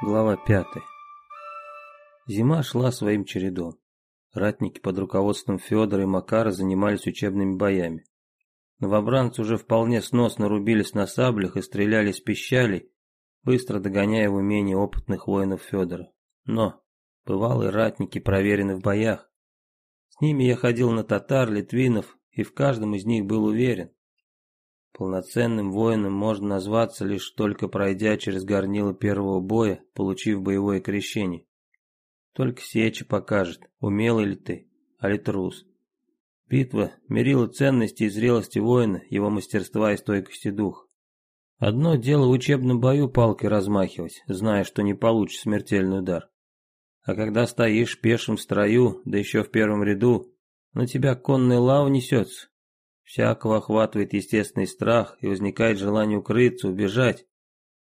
Глава 5. Зима шла своим чередом. Ратники под руководством Федора и Макара занимались учебными боями. Новобранцы уже вполне сносно рубились на саблях и стреляли с пищалей, быстро догоняя в умении опытных воинов Федора. Но бывалые ратники проверены в боях. С ними я ходил на татар, литвинов, и в каждом из них был уверен. Полноценным воином можно назваться лишь только пройдя через горнило первого боя, получив боевое крещение. Только сеча покажет, умелый ли ты, а ли трус. Битва мерила ценности и зрелости воина, его мастерства и стойкости духа. Одно дело в учебном бою палкой размахивать, зная, что не получишь смертельный удар. А когда стоишь в строю, да еще в первом ряду, на тебя конная лава несется, Всякого охватывает естественный страх и возникает желание укрыться, убежать.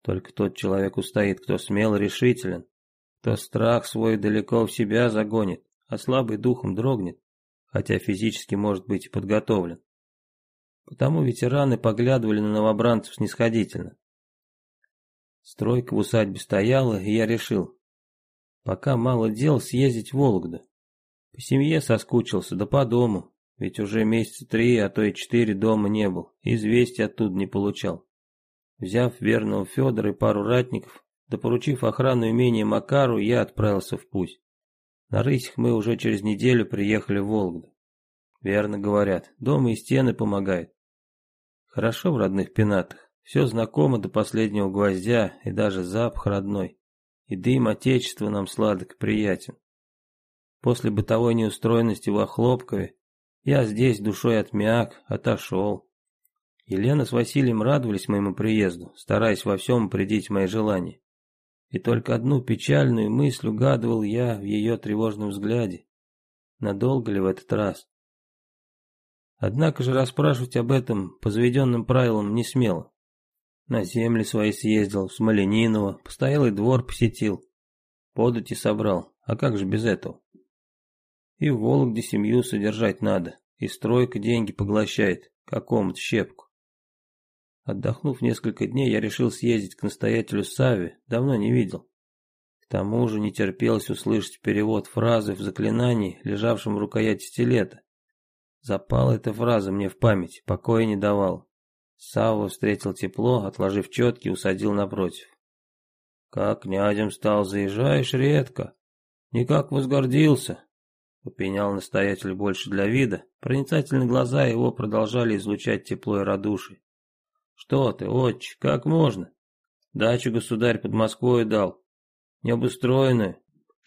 Только тот человек устоит, кто смел и решителен, кто страх свой далеко в себя загонит, а слабый духом дрогнет, хотя физически может быть и подготовлен. Потому ветераны поглядывали на новобранцев снисходительно. Стройка в усадьбе стояла, и я решил, пока мало дел, съездить в Вологду. По семье соскучился, да по дому, ведь уже месяца три, а то и четыре дома не был, известий оттуда не получал. Взяв верного Федора и пару ратников, да поручив охрану имения Макару, я отправился в путь. На рысях мы уже через неделю приехали в Вологду. Верно говорят, дома и стены помогают. Хорошо в родных пенатах, все знакомо до последнего гвоздя и даже запах родной. И дым отечества нам сладок и приятен. После бытовой неустроенности в Охлопкове я здесь душой отмяк, отошел. Елена с Василием радовались моему приезду, стараясь во всем придить мои желания. И только одну печальную мысль угадывал я в ее тревожном взгляде. Надолго ли в этот раз? Однако же расспрашивать об этом по заведенным правилам не смело. На земли свои съездил, в Смолениново, постоялый двор посетил. Подати собрал, а как же без этого? И в Вологде семью содержать надо, и стройка деньги поглощает, какому-то щепку. Отдохнув несколько дней, я решил съездить к настоятелю Саве, давно не видел. К тому же не терпелось услышать перевод фразы в заклинании, лежавшем в рукояти стилета. Запала эта фраза мне в память, покоя не давал. Савва встретил тепло, отложив четки, усадил напротив. «Как князем стал, заезжаешь редко. Никак возгордился. Попенял настоятель больше для вида, проницательные глаза его продолжали излучать тепло и радушие. «Что ты, отче, как можно? Дачу государь под Москвой дал, необустроенную.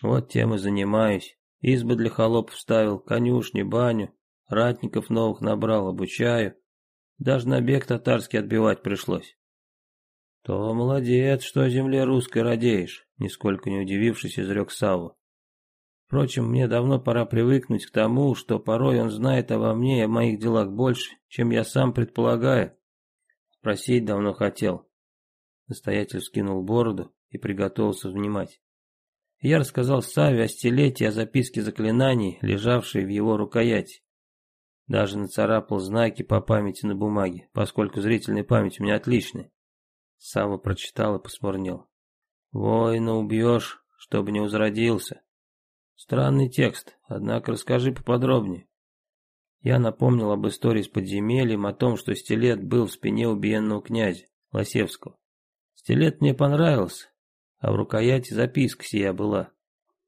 Вот тем и занимаюсь. Избы для холопов ставил, конюшни, баню, ратников новых набрал, обучаю. Даже набег татарский отбивать пришлось». «То молодец, что земле русской радеешь», нисколько не удивившись, изрек Савва. Впрочем, мне давно пора привыкнуть к тому, что порой он знает обо мне и о моих делах больше, чем я сам предполагаю. Спросить давно хотел. Настоятель скинул бороду и приготовился внимать. Я рассказал Саве о стилете и о записке заклинаний, лежавшей в его рукояти. Даже нацарапал знаки по памяти на бумаге, поскольку зрительная память у меня отличная. Сава прочитал и посмурнел. «Воина убьешь, чтобы не возродился. Странный текст, однако расскажи поподробнее. Я напомнил об истории с подземельем, о том, что стилет был в спине убиенного князя, Лосевского. Стилет мне понравился, а в рукояти записка сия была.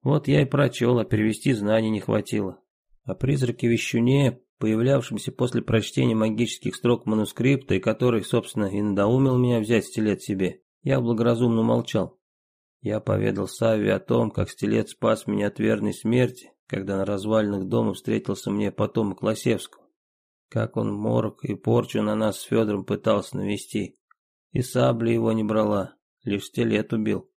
Вот я и прочел, а перевести знаний не хватило. О призраке Вещуне, появлявшемся после прочтения магических строк манускрипта, и который, собственно, и надоумил меня взять стилет себе, я благоразумно молчал. Я поведал Саве о том, как стилет спас меня от верной смерти, когда на развалинах дома встретился мне потомок Лосевского. Как он морок и порчу на нас с Федором пытался навести. И сабли его не брала, лишь стилет убил.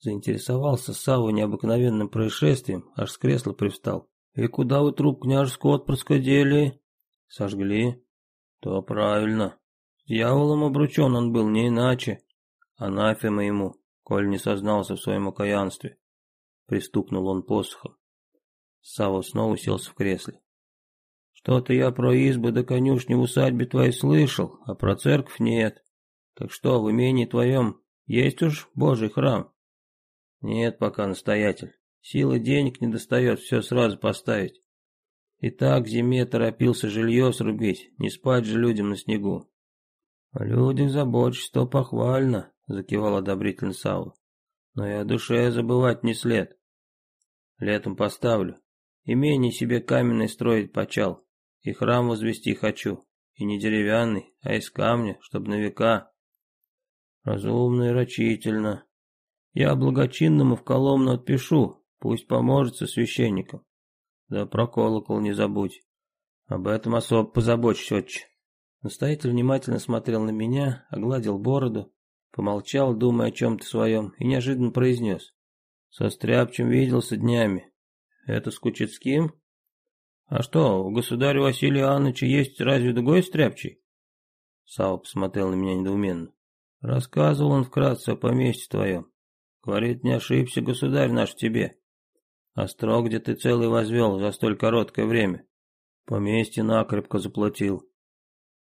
Заинтересовался Савва необыкновенным происшествием, аж с кресла привстал. «И куда вы труп княжеского отпрыска дели?» «Сожгли». «То правильно. С дьяволом обручен он был, не иначе. Анафема ему коль не сознался в своем окаянстве. Пристукнул он посохом. Савва снова уселся в кресле. Что-то я про избы да конюшни в усадьбе твоей слышал, а про церковь нет. Так что, в имении твоем есть уж Божий храм? Нет пока, настоятель. Силы денег не достает все сразу поставить. И так зиме торопился жилье срубить, не спать же людям на снегу. О людях заботишься, то похвально, закивал одобрительно Саула. Но и о душе забывать не след. Летом поставлю. Имение себе каменное строить почал. И храм возвести хочу. И не деревянный, а из камня, чтоб на века. Разумно и рачительно. Я благочинному в Коломну отпишу, пусть поможет со священником. Да про колокол не забудь. Об этом особо позабочусь, отче. Настоятель внимательно смотрел на меня, огладил бороду, помолчал, думая о чем-то своем, и неожиданно произнес. Со Стряпчем виделся днями. Это с Кучецким? А что, у государя Василия Иоанновича есть разве другой Стряпчий? Сава посмотрел на меня недоуменно. Рассказывал он вкратце о поместье твоем. Говорит, не ошибся государь наш тебе. Острог, где ты целый возвел за столь короткое время. Поместье накрепко заплатил.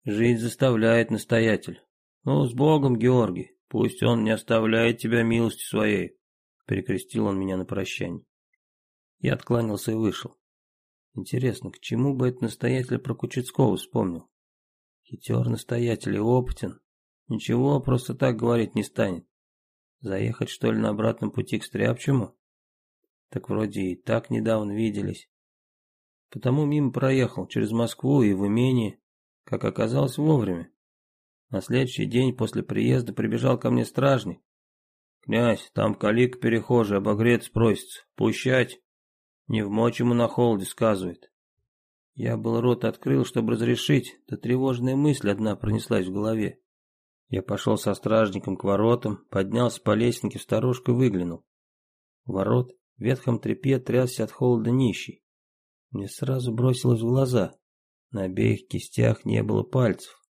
Жить заставляет настоятель. Ну, с Богом, Георгий, пусть он не оставляет тебя милости своей. Перекрестил он меня на прощание. Я откланялся и вышел. Интересно, к чему бы этот настоятель про Кучецкого вспомнил? Хитер настоятель и опытен. Ничего просто так говорить не станет. Заехать, что ли, на обратном пути к Стряпчему? Так вроде и так недавно виделись. Потому мимо проехал, через Москву и в имении, как оказалось вовремя. На следующий день после приезда прибежал ко мне стражник. «Князь, там калик перехожий, обогреться просится. Пущать?» «Не в мочь ему на холоде», — сказывает. Я был рот открыл, чтобы разрешить, да тревожная мысль одна пронеслась в голове. Я пошел со стражником к воротам, поднялся по лестнике в сторожку выглянул. Ворот в ветхом тряпе трясся от холода нищий. Мне сразу бросилось в глаза. На обеих кистях не было пальцев.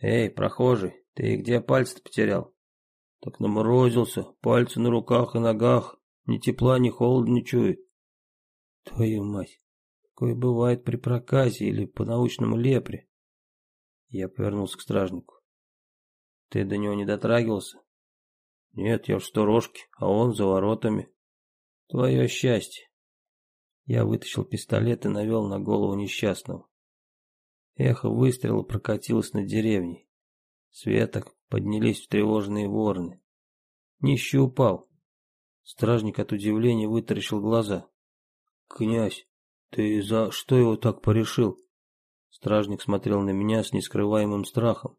«Эй, прохожий, ты где пальцы потерял?» «Так наморозился, пальцы на руках и ногах, ни тепла, ни холода не чует». «Твою мать, такое бывает при проказе или по научному лепре». Я повернулся к стражнику. «Ты до него не дотрагивался?» «Нет, я в сторожке, а он за воротами». «Твое счастье». Я вытащил пистолет и навел на голову несчастного. Эхо выстрела прокатилось над деревней. Светок поднялись в тревожные ворны. Нищий упал. Стражник от удивления вытаращил глаза. «Князь, ты за что его так порешил?» Стражник смотрел на меня с нескрываемым страхом.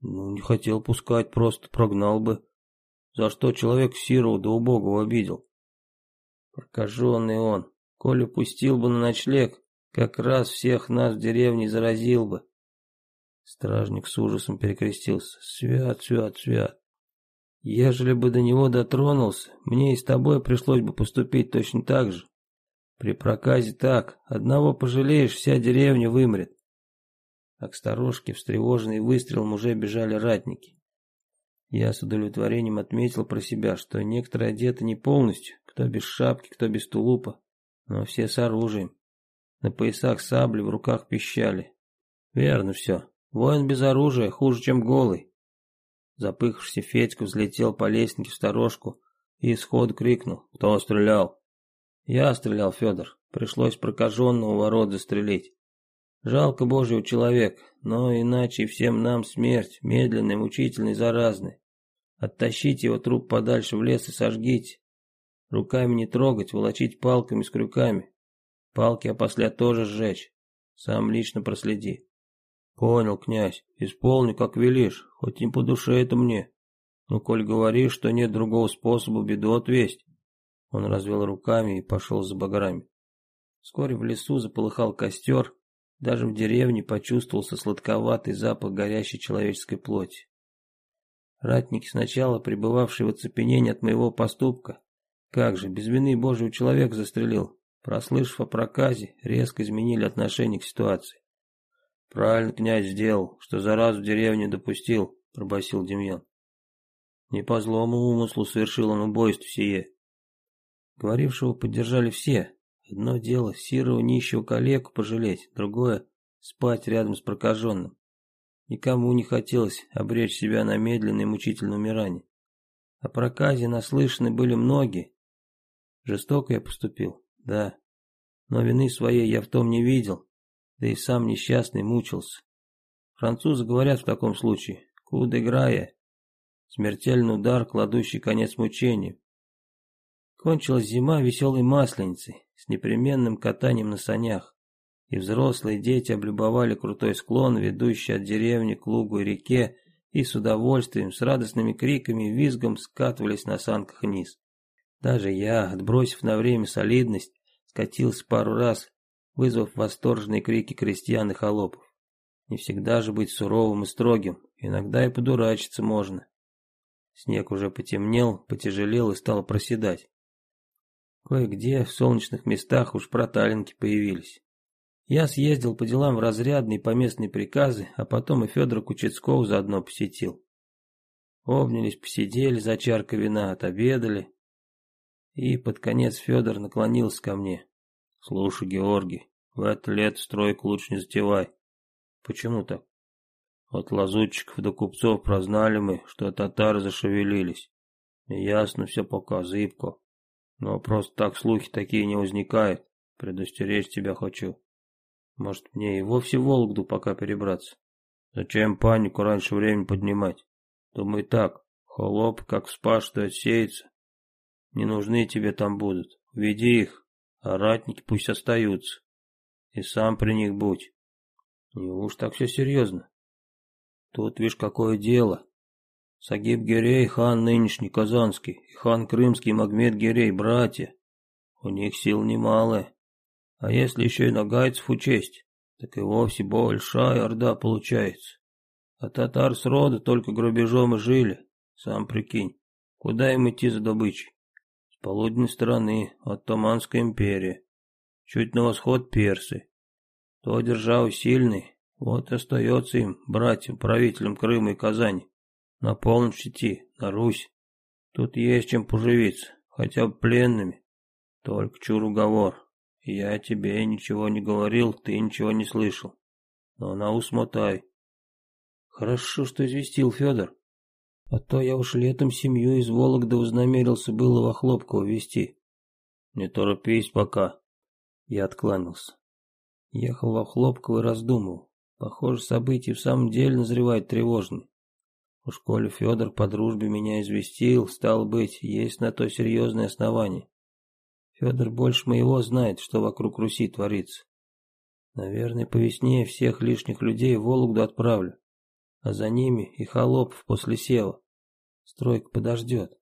«Ну, не хотел пускать, просто прогнал бы. За что человек сиру да убогого обидел?» «Прокаженный он, коли пустил бы на ночлег, как раз всех нас в деревне заразил бы. Стражник с ужасом перекрестился. Свят, свят, свят. Ежели бы до него дотронулся, мне и с тобой пришлось бы поступить точно так же. При проказе так, одного пожалеешь, вся деревня вымрет. А к сторожке, встревоженный выстрелом, уже бежали ратники. Я с удовлетворением отметил про себя, что некоторые одеты не полностью, кто без шапки, кто без тулупа, но все с оружием. На поясах сабли, в руках пищали. Верно все. Воин без оружия хуже, чем голый. Запыхавшийся Федька взлетел по лестнике в сторожку и сходу крикнул. Кто стрелял? Я стрелял, Федор. Пришлось прокаженного ворот застрелить. Жалко Божьего человека, но иначе всем нам смерть, медленная, мучительная, заразная. Оттащите его труп подальше в лес и сожгите. Руками не трогать, волочить палками с крюками. Палки опосля тоже сжечь. Сам лично проследи. Понял, князь, исполни, как велишь, хоть не по душе это мне. Но коль говоришь, что нет другого способа беду отвесть. Он развел руками и пошел за баграми. Вскоре в лесу заполыхал костер, даже в деревне почувствовался сладковатый запах горящей человеческой плоти. Ратники, сначала пребывавшие в оцепенении от моего поступка, как же, без вины Божьего человек застрелил, прослышав о проказе, резко изменили отношение к ситуации. «Правильно князь сделал, что заразу в деревне допустил», — пробасил Демьян. «Не по злому умыслу совершил он убойство сие». Говорившего поддержали все. Одно дело сирого нищего калеку пожалеть, другое — спать рядом с прокаженным. Никому не хотелось обречь себя на медленное и мучительное умирание. О проказе наслышаны были многие. Жестоко я поступил, да. Но вины своей я в том не видел, да и сам несчастный мучился. Французы говорят в таком случае «куд играя», смертельный удар, кладущий конец мучениям. Кончилась зима веселой масленицей, с непременным катанием на санях, и взрослые дети облюбовали крутой склон, ведущий от деревни к лугу и реке, и с удовольствием, с радостными криками и визгом скатывались на санках вниз. Даже я, отбросив на время солидность, скатился пару раз, вызвав восторженные крики крестьян и холопов. Не всегда же быть суровым и строгим, иногда и подурачиться можно. Снег уже потемнел, потяжелел и стал проседать. Кое-где в солнечных местах уж проталинки появились. Я съездил по делам в разрядные поместные приказы, а потом и Федора Кучецкого заодно посетил. Обнялись, посидели за чаркой вина, отобедали. И под конец Федор наклонился ко мне. «Слушай, Георгий, в это лето стройку лучше не затевай». «Почему так?» От лазутчиков до купцов прознали мы, что татары зашевелились. Ясно все пока, зыбко. Но просто так слухи такие не возникают. Предостеречь тебя хочу. Может, мне и вовсе Вологду пока перебраться? Зачем панику раньше времени поднимать? Думай так, холоп как вспашет и отсеется. Не нужны тебе там будут. Веди их, а ратники пусть остаются. И сам при них будь. Уж так все серьезно. Тут, видишь, какое дело. Сагиб Гирей, хан нынешний Казанский, и хан Крымский Магмед Гирей, братья. У них сил немалое. А если еще и нагайцев учесть, так и вовсе большая орда получается. А татар с рода только грабежом и жили, сам прикинь. Куда им идти за добычей? С полуденной стороны, Оттоманская империя. Чуть на восход персы. То держава сильный, вот и остается им, братьям, правителям Крыма и Казани, на полночь идти, на Русь. Тут есть чем поживиться, хотя бы пленными. Только чур уговор. Я тебе ничего не говорил, ты ничего не слышал. Но на ус мотай. Хорошо, что известил Федор. А то я уж летом семью из Вологды вознамерился было во Хлопково везти. Не торопись пока. Я откланялся. Ехал во Хлопково и раздумывал. Похоже, события в самом деле назревают тревожные. Уж коли Федор по дружбе меня известил, стало быть, есть на то серьезное основание. Федор больше моего знает, что вокруг Руси творится. Наверное, по весне всех лишних людей в Вологду отправлю, а за ними и холопов после сева. Стройка подождет.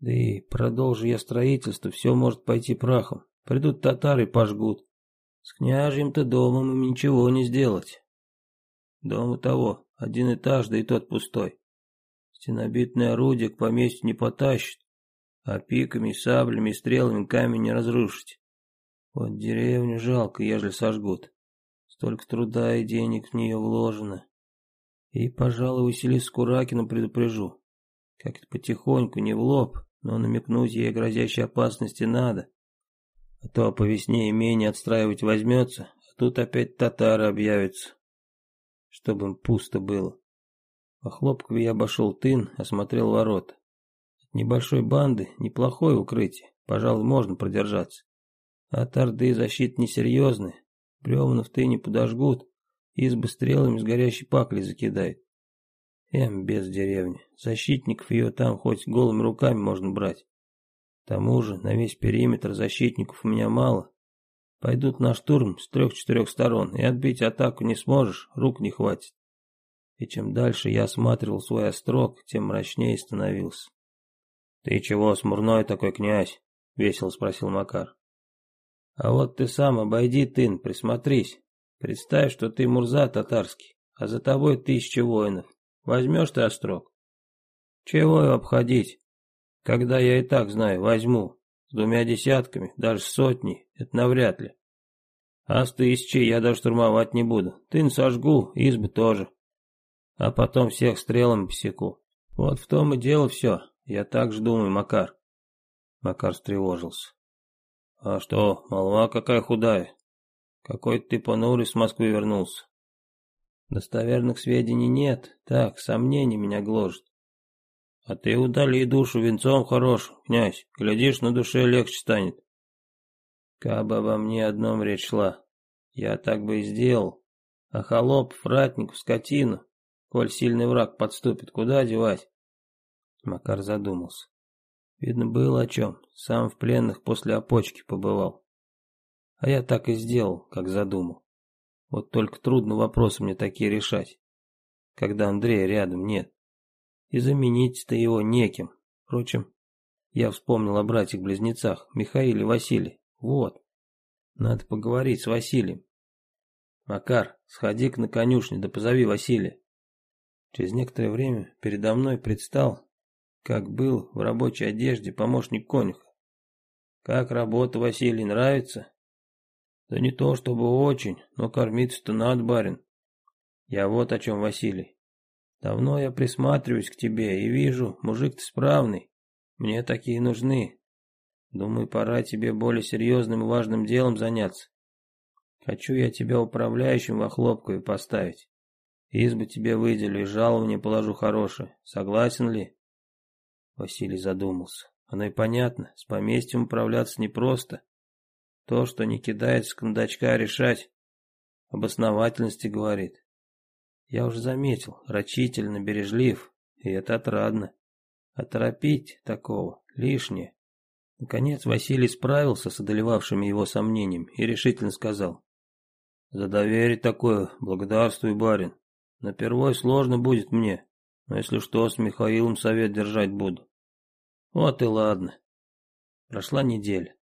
Да и продолжу я строительство, все может пойти прахом. Придут татары и пожгут. С княжьим-то домом им ничего не сделать. Дом и того, один этаж, да и тот пустой. Стенобитное орудие к поместью не потащит, а пиками, саблями и стрелами камень не разрушить. Вот деревню жалко, ежели сожгут. Столько труда и денег в нее вложено. И, пожалуй, Василису Куракину предупрежу. Как-то потихоньку, не в лоб, но намекнуть ей о грозящей опасности надо. А то по весне имение отстраивать возьмется, а тут опять татары объявятся. Чтобы им пусто было. По хлопкове я обошел тын, осмотрел ворота небольшой банды неплохое укрытие, пожалуй, можно продержаться. От орды защита несерьезная, бревна в тыне подожгут, избы стрелами с горящей пакли закидают. Эм, без деревни, защитников ее там хоть голыми руками можно брать. К тому же на весь периметр защитников у меня мало. Пойдут на штурм с трех-четырех сторон, и отбить атаку не сможешь, рук не хватит. И чем дальше я осматривал свой острог, тем мрачнее становился. «Ты чего, смурной такой князь?» — весело спросил Макар. «А вот ты сам обойди тын, присмотрись. Представь, что ты Мурза татарский, а за тобой тысяча воинов. Возьмешь ты острог?» «Чего его обходить? Когда я и так знаю, возьму. С двумя десятками, даже сотней, это навряд ли. А с тысячей я даже штурмовать не буду. Тын сожгу, избы тоже. А потом всех стрелами посеку. Вот в том и дело все. Я так же думаю, Макар. Макар встревожился. А что, молва какая худая? Какой-то ты понурый с Москвы вернулся. Достоверных сведений нет, так, сомнения меня гложет. А ты удали душу венцом хорош, князь, глядишь, на душе легче станет. Кабы обо мне одном речь шла, я так бы и сделал. А холоп, ратник, скотину, коль сильный враг подступит, куда девать? Макар задумался. Видно, было о чем. Сам в пленных после опочки побывал. А я так и сделал, как задумал. Вот только трудно вопросы мне такие решать, когда Андрея рядом нет. И заменить-то его неким. Впрочем, я вспомнил о братьях-близнецах, Михаиле и Василии. Вот. Надо поговорить с Василием. Макар, сходи-ка на конюшню, да позови Василия. Через некоторое время передо мной предстал, как был в рабочей одежде помощник конюха. Как работа, Василий, нравится? Да не то чтобы очень, но кормиться-то надо, барин. Я вот о чем, Василий. Давно я присматриваюсь к тебе и вижу, мужик ты справный. Мне такие нужны. Думаю, пора тебе более серьезным и важным делом заняться. Хочу я тебя управляющим во хлопкове поставить. Избу тебе выделю и жалование положу хорошее. Согласен ли? Василий задумался. Оно и понятно, с поместьем управляться непросто. То, что не кидает с кондачка решать, об основательности говорит. Я уже заметил, рачительно бережлив, и это отрадно. А торопить такого лишнее. Наконец Василий справился с одолевавшими его сомнениями и решительно сказал. «За доверие такое, благодарствуй, барин. Напервой сложно будет мне, но если что, с Михаилом совет держать буду». Вот и ладно. Прошла неделя.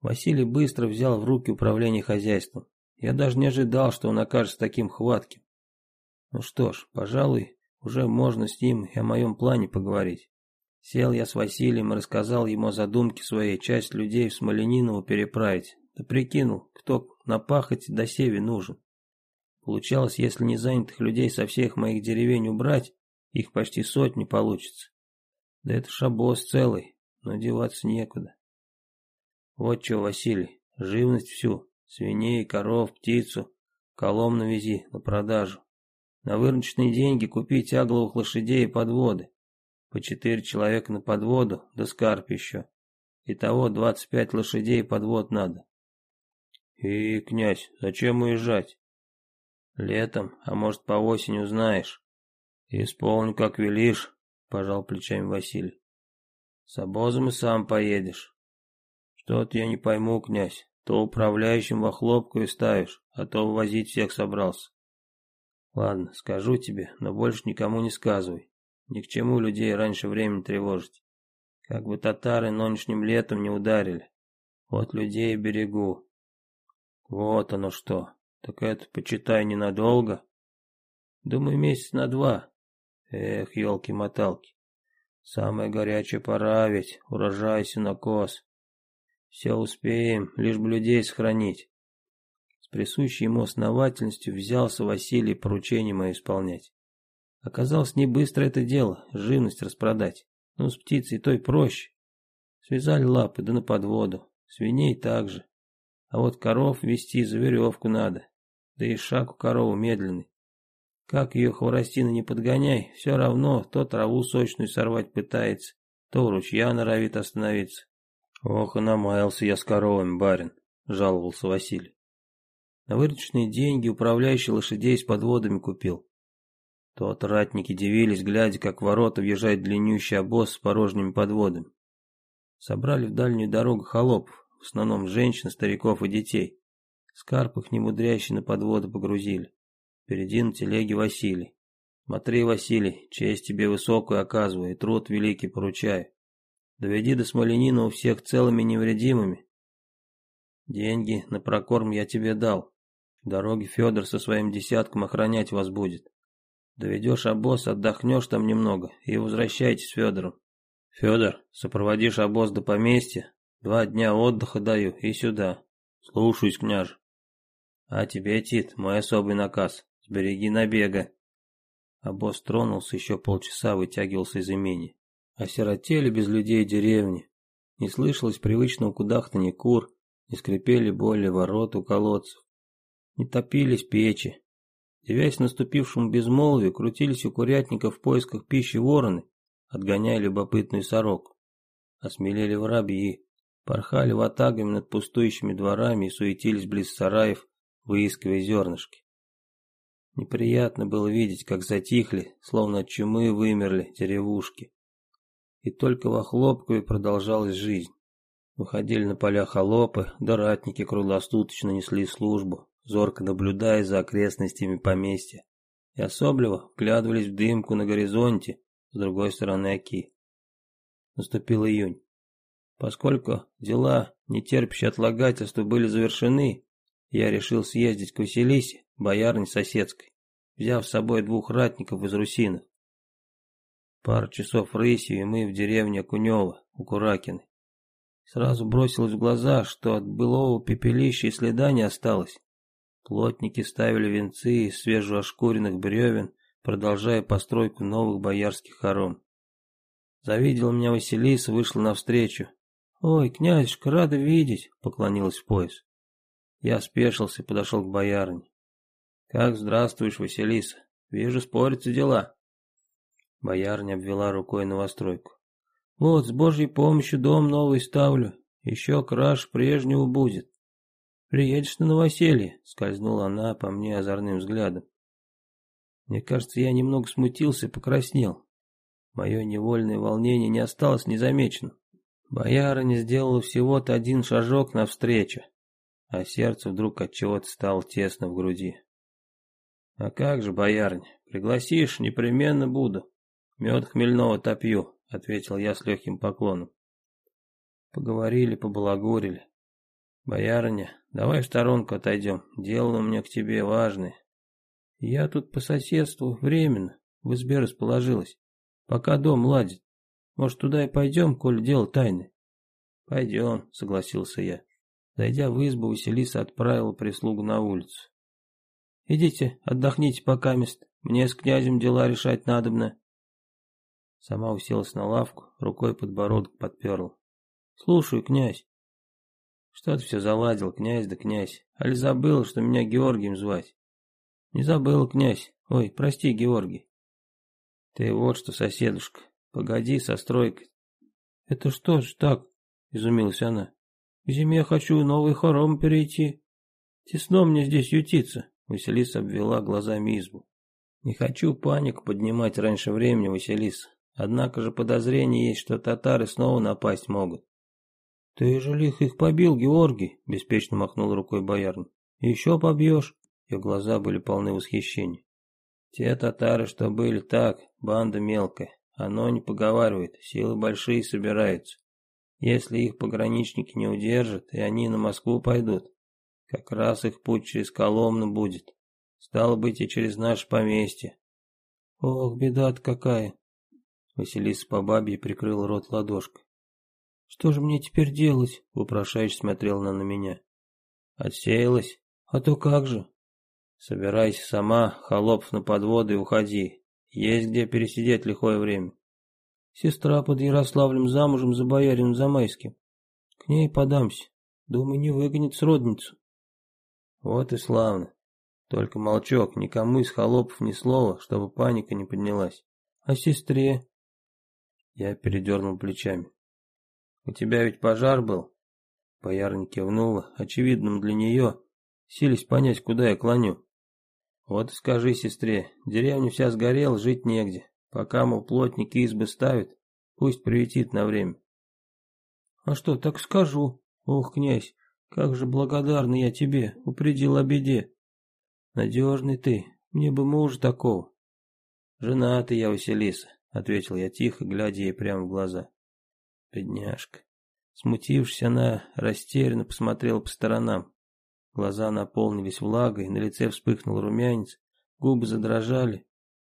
Василий быстро взял в руки управление хозяйством. Я даже не ожидал, что он окажется таким хватким. Ну что ж, пожалуй, уже можно с ним и о моем плане поговорить. Сел я с Василием и рассказал ему о задумке своей, часть людей в Смолениново переправить. Да прикинул, кто на пахоте до севе нужен. Получалось, если не занятых людей со всех моих деревень убрать, их почти сотни получится. Да это шабос целый, но деваться некуда. Вот что, Василий, живность всю, свиней, коров, птицу, колом навези на продажу. На вырученные деньги купи тягловых лошадей и подводы. По четыре человека на подводу, да скарп еще. Итого двадцать пять лошадей и подвод надо. И, князь, зачем уезжать? Летом, а может по осени узнаешь. Исполню, как велишь, пожал плечами Василий. С обозом и сам поедешь. Что-то я не пойму, князь. То управляющим во хлопку и ставишь, а то ввозить всех собрался. Ладно, скажу тебе, но больше никому не сказывай. Ни к чему людей раньше времени тревожить. Как бы татары нынешним летом не ударили. Вот людей берегу. Вот оно что. Так это, почитай, ненадолго. Думаю, месяц на два. Эх, елки-моталки. Самая горячая пора ведь, урожай сенокос. Все успеем, лишь бы людей сохранить присущей ему основательностью взялся Василий поручение мое исполнять. Оказалось, не быстро это дело, живность распродать. Ну, с птицей той проще. Связали лапы, да на подводу. Свиней также. А вот коров вести за веревку надо. Да и шаг у коровы медленный. Как ее хворостина не подгоняй, все равно то траву сочную сорвать пытается, то у ручья норовит остановиться. Ох, и намаялся я с коровами, барин, жаловался Василий. На вырученные деньги управляющий лошадей с подводами купил. Тот ратники дивились, глядя, как в ворота въезжает длиннющий обоз с порожними подводами. Собрали в дальнюю дорогу холопов, в основном женщин, стариков и детей. Скарп их немудрящий на подводы погрузили. Впереди на телеге Василий. Смотри, Василий, честь тебе высокую оказываю и труд великий поручаю. Доведи до Смоленина у всех целыми невредимыми. Деньги на прокорм я тебе дал. Дороги Федор со своим десятком охранять вас будет. Доведешь обоз, отдохнешь там немного и возвращайтесь с Федором. Федор, сопроводишь обоз до поместья, два дня отдыха даю и сюда. Слушаюсь, княж. А тебе, Тит, мой особый наказ. Сбереги набега. Обоз тронулся, еще полчаса вытягивался из имени. Осиротели без людей деревни. Не слышалось привычного кудахтанья кур, не скрипели боли ворот у колодцев не топились печи. Девясь наступившему безмолвию, крутились у курятника в поисках пищи вороны, отгоняя любопытную сороку. Осмелели воробьи, порхали ватагами над пустующими дворами и суетились близ сараев, выискивая зернышки. Неприятно было видеть, как затихли, словно от чумы вымерли деревушки. И только в Охлопкове продолжалась жизнь. Выходили на поля холопы, да ратники круглосуточно несли службу, зорко наблюдая за окрестностями поместья. И особливо вглядывались в дымку на горизонте с другой стороны Оки. Наступил июнь. Поскольку дела, не терпящие отлагательства, были завершены, я решил съездить к Василисе, боярне соседской, взяв с собой двух ратников из Русинов. Пару часов рысью, и мы в деревне Кунева, у Куракины. Сразу бросилось в глаза, что от былого пепелища и следа не осталось. Плотники ставили венцы из свежеошкуренных бревен, продолжая постройку новых боярских хором. Завидела меня Василиса, вышла навстречу. «Ой, князюшка, рада видеть!» — поклонилась в пояс. Я спешился и подошел к боярине. «Как здравствуешь, Василиса? Вижу, спорятся дела». Боярня обвела рукой новостройку. «Вот, с Божьей помощью дом новый ставлю. Еще краш прежнего будет. Приедешь на новоселье?» — скользнула она по мне озорным взглядом. Мне кажется, я немного смутился и покраснел. Мое невольное волнение не осталось незамеченным. Боярыня сделала всего-то один шажок навстречу, а сердце вдруг от чего-то стало тесно в груди. «А как же, боярня, пригласишь, непременно буду. Мед хмельного топью», — ответил я с легким поклоном. Поговорили, побалагурили. «Боярыня, давай в сторонку отойдем, дело у меня к тебе важное». «Я тут по соседству, временно, в избе расположилась, пока дом ладит. Может, туда и пойдем, коль дело тайное?» «Пойдем», — согласился я. Зайдя в избу, Василиса отправила прислугу на улицу. «Идите, отдохните пока мест. Мне с князем дела решать надобно». Сама уселась на лавку, рукой подбородок подперла. «Слушаю, князь». «Что ты все заладил, князь да князь? Али забыл, что меня Георгием звать?» «Не забыл, князь. Ой, прости, Георгий». «Ты вот что, соседушка, погоди со стройкой». «Это что ж так?» — изумилась она. К зиме хочу новый хором перейти. Тесно мне здесь ютиться. Василиса обвела глазами избу. Не хочу панику поднимать раньше времени, Василиса. Однако же подозрение есть, что татары снова напасть могут. Ты же лих их побил, Георгий, беспечно махнул рукой боярин. Еще побьешь? Ее глаза были полны восхищения. Те татары, что были так, банда мелкая. Оно не поговаривает, силы большие собираются. Если их пограничники не удержат, и они на Москву пойдут, как раз их путь через Коломну будет. Стало быть, и через наше поместье. Ох, беда-то какая. Василиса по бабье прикрыл рот ладошкой. Что же мне теперь делать? Вопрошающе смотрел она на меня. Отсеялась? А то как же? Собирайся сама, холопов на подводы и уходи. Есть где пересидеть лихое время. Сестра под Ярославлем замужем за боярином Замайским. К ней подамся. Думаю, не выгонит сродницу. Вот и славно. Только молчок, никому из холопов ни слова, чтобы паника не поднялась. А сестре? Я передернул плечами. У тебя ведь пожар был? Боярня кивнула, очевидным для нее, сились понять, куда я клоню. Вот и скажи сестре, деревня вся сгорела, жить негде. Пока, мол, плотник избы ставит, пусть приветит на время. А что, так скажу. Ох, князь, как же благодарный я тебе, упредил о беде. Надежный ты, мне бы мужа такого. Женатый я, Василиса, ответил я тихо, глядя ей прямо в глаза. Бедняжка. Смутившись, она растерянно посмотрела по сторонам. Глаза наполнились влагой, на лице вспыхнул румянец, губы задрожали,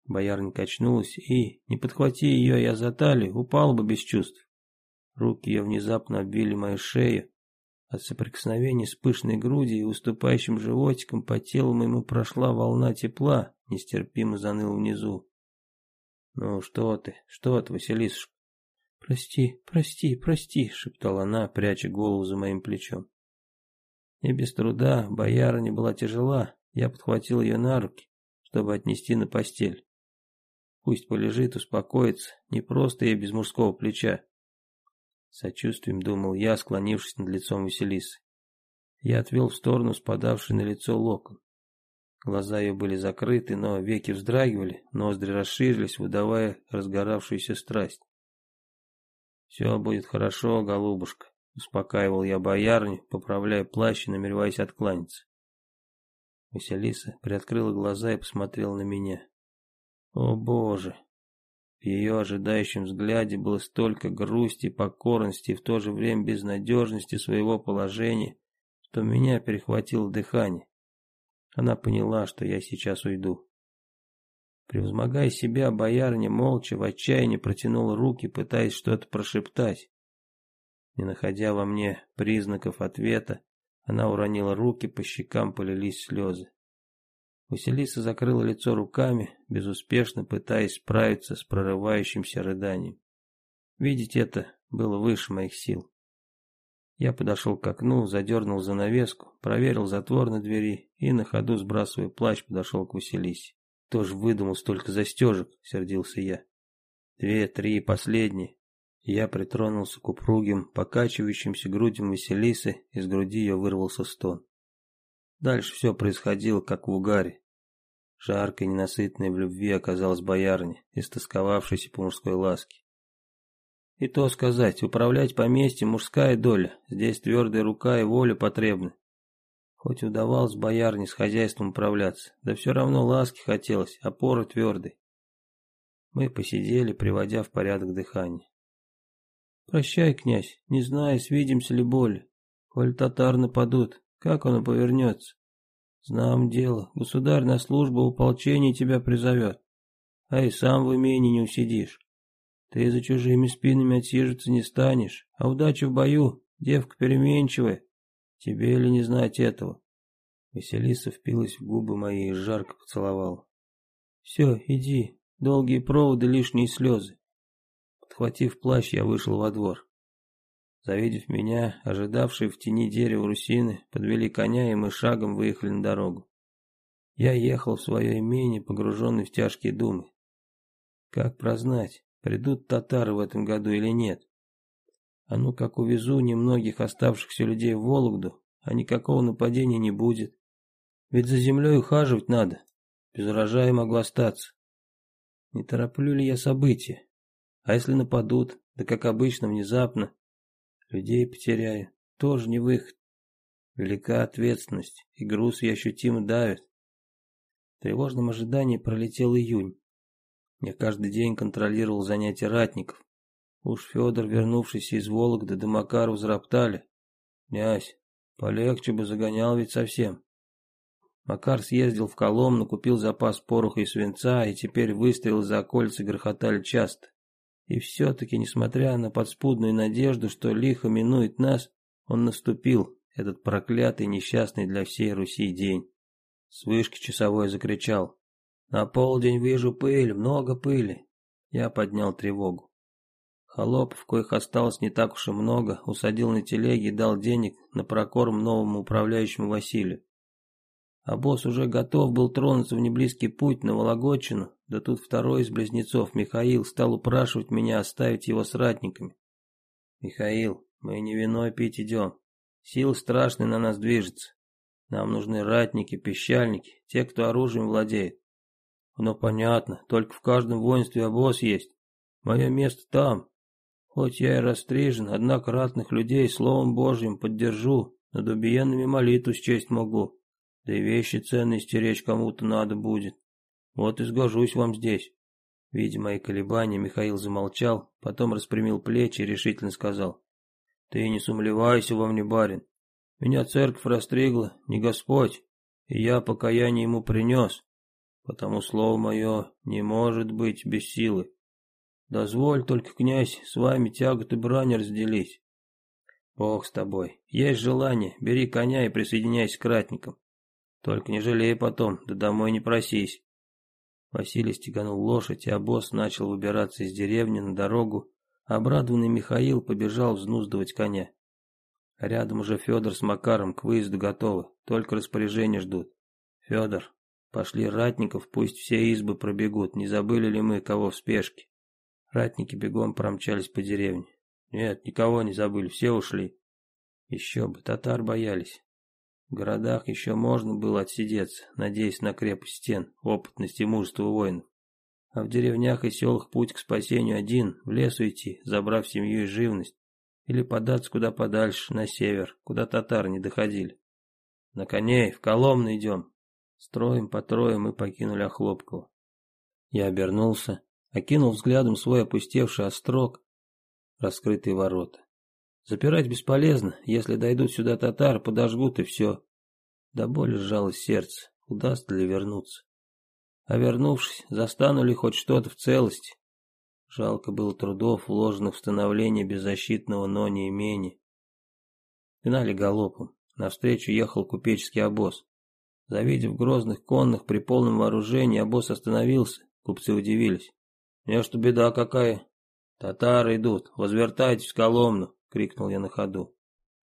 Боярня качнулась и, не подхвати ее я за талию, упала бы без чувств. Руки ее внезапно обвили мою шею. От соприкосновения с пышной грудью и уступающим животиком по телу моему прошла волна тепла, нестерпимо заныл внизу. «Ну что ты, что ты, Василисушка?» «Прости, прости, прости», — шептала она, пряча голову за моим плечом. И без труда боярыня была тяжела, я подхватил ее на руки, чтобы отнести на постель. Пусть полежит, успокоится, не просто ей без мужского плеча. Сочувствием думал я, склонившись над лицом Василисы. Я отвел в сторону спадавший на лицо локон. Глаза ее были закрыты, но веки вздрагивали, ноздри расширились, выдавая разгоравшуюся страсть. «Все будет хорошо, голубушка», — успокаивал я боярню, поправляя плащ и намереваясь откланяться. Василиса приоткрыла глаза и посмотрела на меня. О боже! В ее ожидающем взгляде было столько грусти, покорности и в то же время безнадежности своего положения, что меня перехватило дыхание. Она поняла, что я сейчас уйду. Превозмогая себя, боярня молча в отчаянии протянула руки, пытаясь что-то прошептать. Не находя во мне признаков ответа, она уронила руки, по щекам полились слезы. Василиса закрыла лицо руками, безуспешно пытаясь справиться с прорывающимся рыданием. Видеть это было выше моих сил. Я подошел к окну, задернул занавеску, проверил затвор на двери и на ходу, сбрасывая плащ, подошел к Василисе. Тоже выдумал столько застежек, сердился я. Две, три, последние. Я притронулся к упругим, покачивающимся грудям Василисы, из груди ее вырвался стон. Дальше все происходило, как в угаре. Жаркой ненасытной в любви оказалась боярня, истосковавшаяся по мужской ласке. И то сказать, управлять поместьем мужская доля, здесь твердая рука и воля потребны. Хоть удавалось боярне с хозяйством управляться, да все равно ласки хотелось, опора твердой. Мы посидели, приводя в порядок дыхание. «Прощай, князь, не знаю, свидимся ли боли. Коль татар нападут, как оно повернется? Знам дело, государь на службу в тебя призовет, а и сам в имении не усидишь. Ты за чужими спинами отсиживаться не станешь, а удача в бою, девка переменчивая. Тебе ли не знать этого? Василиса впилась в губы мои и жарко поцеловала. Все, иди, долгие проводы, лишние слезы. Подхватив плащ, я вышел во двор. Завидев меня, ожидавшие в тени дерева русины, подвели коня, и мы шагом выехали на дорогу. Я ехал в свое имение, погруженный в тяжкие думы. Как прознать, придут татары в этом году или нет? А ну как увезу немногих оставшихся людей в Вологду, а никакого нападения не будет. Ведь за землей ухаживать надо, без урожая могу остаться. Не тороплю ли я события? А если нападут, да как обычно, внезапно, Людей потеряю. Тоже не выход. Велика ответственность, и груз я ощутимо давит. В тревожном ожидании пролетел июнь. Я каждый день контролировал занятия ратников. Уж Федор, вернувшийся из Вологды до Макару, зароптали. Князь, полегче бы загонял ведь совсем. Макар съездил в Коломну, купил запас пороха и свинца, и теперь выстрелы за окольцы грохотали часто. И все-таки, несмотря на подспудную надежду, что лихо минует нас, он наступил, этот проклятый, несчастный для всей Руси день. С вышки часовой закричал. «На полдень вижу пыль, много пыли». Я поднял тревогу. Холопов, коих осталось не так уж и много, усадил на телеги и дал денег на прокорм новому управляющему Василию. А босс уже готов был тронуться в неблизкий путь на Вологодчину, да тут второй из близнецов, Михаил, стал упрашивать меня оставить его с ратниками. «Михаил, мы не виной пить идем. Сил страшной на нас движется. Нам нужны ратники, пищальники, те, кто оружием владеет. Но понятно, только в каждом воинстве обоз есть. Мое место там. Хоть я и растрижен, однако ратных людей словом Божьим поддержу, над убиенными молитву счесть могу. Да и вещи ценные стеречь кому-то надо будет. Вот и сгожусь вам здесь. Видя мои колебания, Михаил замолчал, потом распрямил плечи и решительно сказал. Ты не сумлевайся во мне, барин. Меня церковь растригла, не Господь, и я покаяние ему принес. Потому слово мое не может быть без силы. Дозволь только, князь, с вами тяготы брани разделить. Бог с тобой. Есть желание, бери коня и присоединяйся к ратникам. Только не жалей потом, да домой не просись. Василий стеганул лошадь, и обоз начал выбираться из деревни на дорогу. Обрадованный Михаил побежал взнуздывать коня. Рядом уже Федор с Макаром к выезду готовы, только распоряжения ждут. Федор, Пошли ратников, пусть все избы пробегут, не забыли ли мы кого в спешке. Ратники бегом промчались по деревне. Нет, никого не забыли, все ушли. Еще бы, татар боялись. В городах еще можно было отсидеться, надеясь на крепость стен, опытность и мужество воинов. А в деревнях и селах путь к спасению один, в лес уйти, забрав семью и живность, или податься куда подальше, на север, куда татары не доходили. На коней, в Коломну идем. Строем по трое мы покинули Охлопково. Я обернулся, окинул взглядом свой опустевший острог, раскрытые ворота. Запирать бесполезно, если дойдут сюда татары, подожгут и все. До боли сжалось сердце, удастся ли вернуться. А вернувшись, застану ли хоть что-то в целости? Жалко было трудов, вложенных в становление беззащитного Нони имени. Гнали галопом. Навстречу ехал купеческий обоз. Завидев грозных конных при полном вооружении, обоз остановился. Купцы удивились. «Не что беда какая?» «Татары идут, возвертайтесь в Коломну!» — крикнул я на ходу.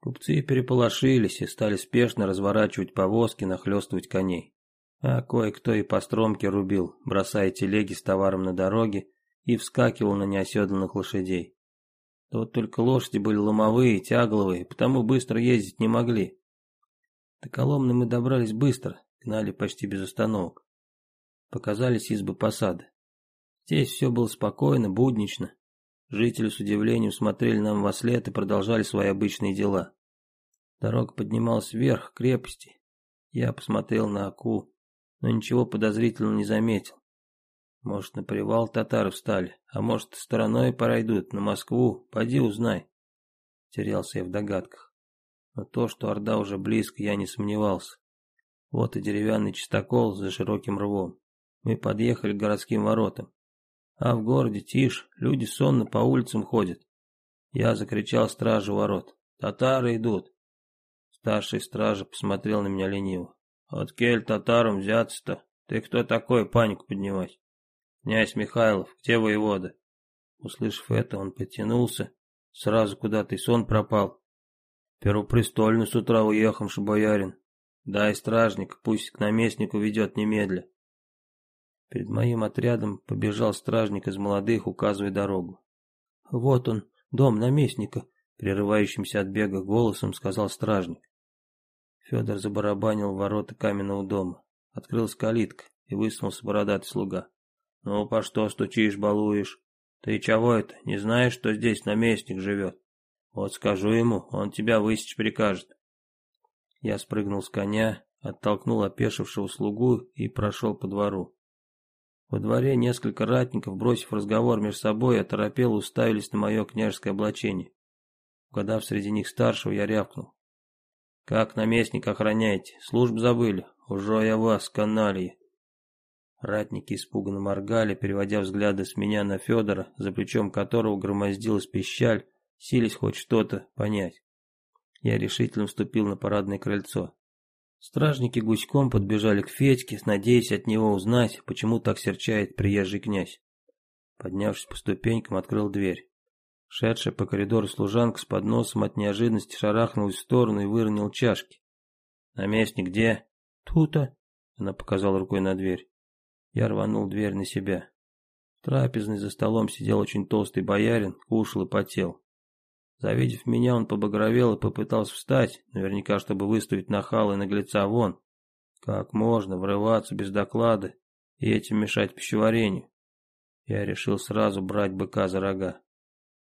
Купцы переполошились и стали спешно разворачивать повозки, нахлестывать коней. А кое-кто и по стромке рубил, бросая телеги с товаром на дороге и вскакивал на неоседланных лошадей. Да вот только лошади были ломовые, тягловые, потому быстро ездить не могли. До Коломны мы добрались быстро, гнали почти без остановок. Показались избы посады. Здесь все было спокойно, буднично. Жители с удивлением смотрели нам во след и продолжали свои обычные дела. Дорога поднималась вверх, к крепости. Я посмотрел на Аку, но ничего подозрительного не заметил. Может, на привал татары встали, а может, стороной пройдут, на Москву, поди узнай. Терялся я в догадках. Но то, что Орда уже близко, я не сомневался. Вот и деревянный чистокол за широким рвом. Мы подъехали к городским воротам. А в городе тишь, люди сонно по улицам ходят. Я закричал стражу ворот. Татары идут. Старший стража посмотрел на меня лениво. От кель татарам взяться-то? Ты кто такой, панику поднимать? Князь Михайлов, где воевода? Услышав это, он потянулся. Сразу куда-то и сон пропал. Первопрестольный с утра уехавший боярин. Дай стражник, пусть к наместнику ведет немедля. Перед моим отрядом побежал стражник из молодых, указывая дорогу. Вот он, дом наместника, прерывающимся от бега голосом сказал стражник. Федор забарабанил ворота каменного дома. Открылась калитка, и высунулся бородатый слуга. «Ну, по что стучишь, балуешь? Ты чего это, не знаешь, что здесь наместник живет?» Вот скажу ему, он тебя высечь прикажет. Я спрыгнул с коня, оттолкнул опешившего слугу и прошел по двору. Во дворе несколько ратников, бросив разговор между собой, оторопело уставились на мое княжеское облачение. Угадав среди них старшего, я рявкнул. «Как наместник охраняете? Служб забыли? Уже я вас, канальи!» Ратники испуганно моргали, переводя взгляды с меня на Федора, за плечом которого громоздилась пищаль, сились хоть что-то понять. Я решительно вступил на парадное крыльцо. Стражники гуськом подбежали к Федьке, надеясь от него узнать, почему так серчает приезжий князь. Поднявшись по ступенькам, открыл дверь. Шедшая по коридору служанка с подносом от неожиданности шарахнулась в сторону и выронил чашки. «Наместник где?» «Тута», — она показала рукой на дверь. Я рванул дверь на себя. В трапезной за столом сидел очень толстый боярин, кушал и потел. Завидев меня, он побагровел и попытался встать, наверняка, чтобы выставить нахала и наглеца вон. Как можно врываться без доклада и этим мешать пищеварению? Я решил сразу брать быка за рога.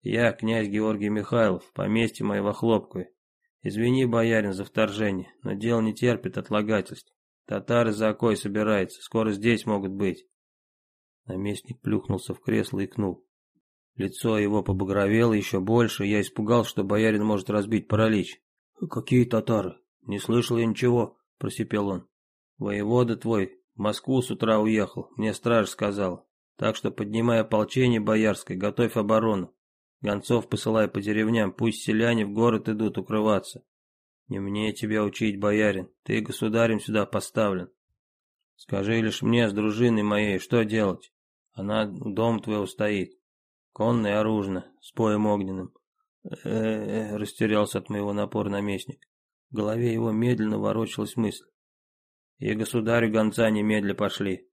Я, князь Георгий Михайлов, поместье моего Хлопковой. Извини, боярин, за вторжение, но дело не терпит отлагательств. Татары за окой собираются, скоро здесь могут быть. Наместник плюхнулся в кресло и кнул. Лицо его побагровело еще больше, я испугался, что боярин может разбить паралич. «Какие татары? Не слышал я ничего», — просипел он. «Воевода твой в Москву с утра уехал, мне страж сказал. Так что поднимай ополчение боярское, готовь оборону. Гонцов посылай по деревням, пусть селяне в город идут укрываться. Не мне тебя учить, боярин, ты государем сюда поставлен. Скажи лишь мне с дружиной моей, что делать? Она дом твоего стоит. Конно и оружно, с поем огненным. Э-э-э, растерялся от моего напора наместник. В голове его медленно ворочалась мысль. И государю гонца немедля пошли.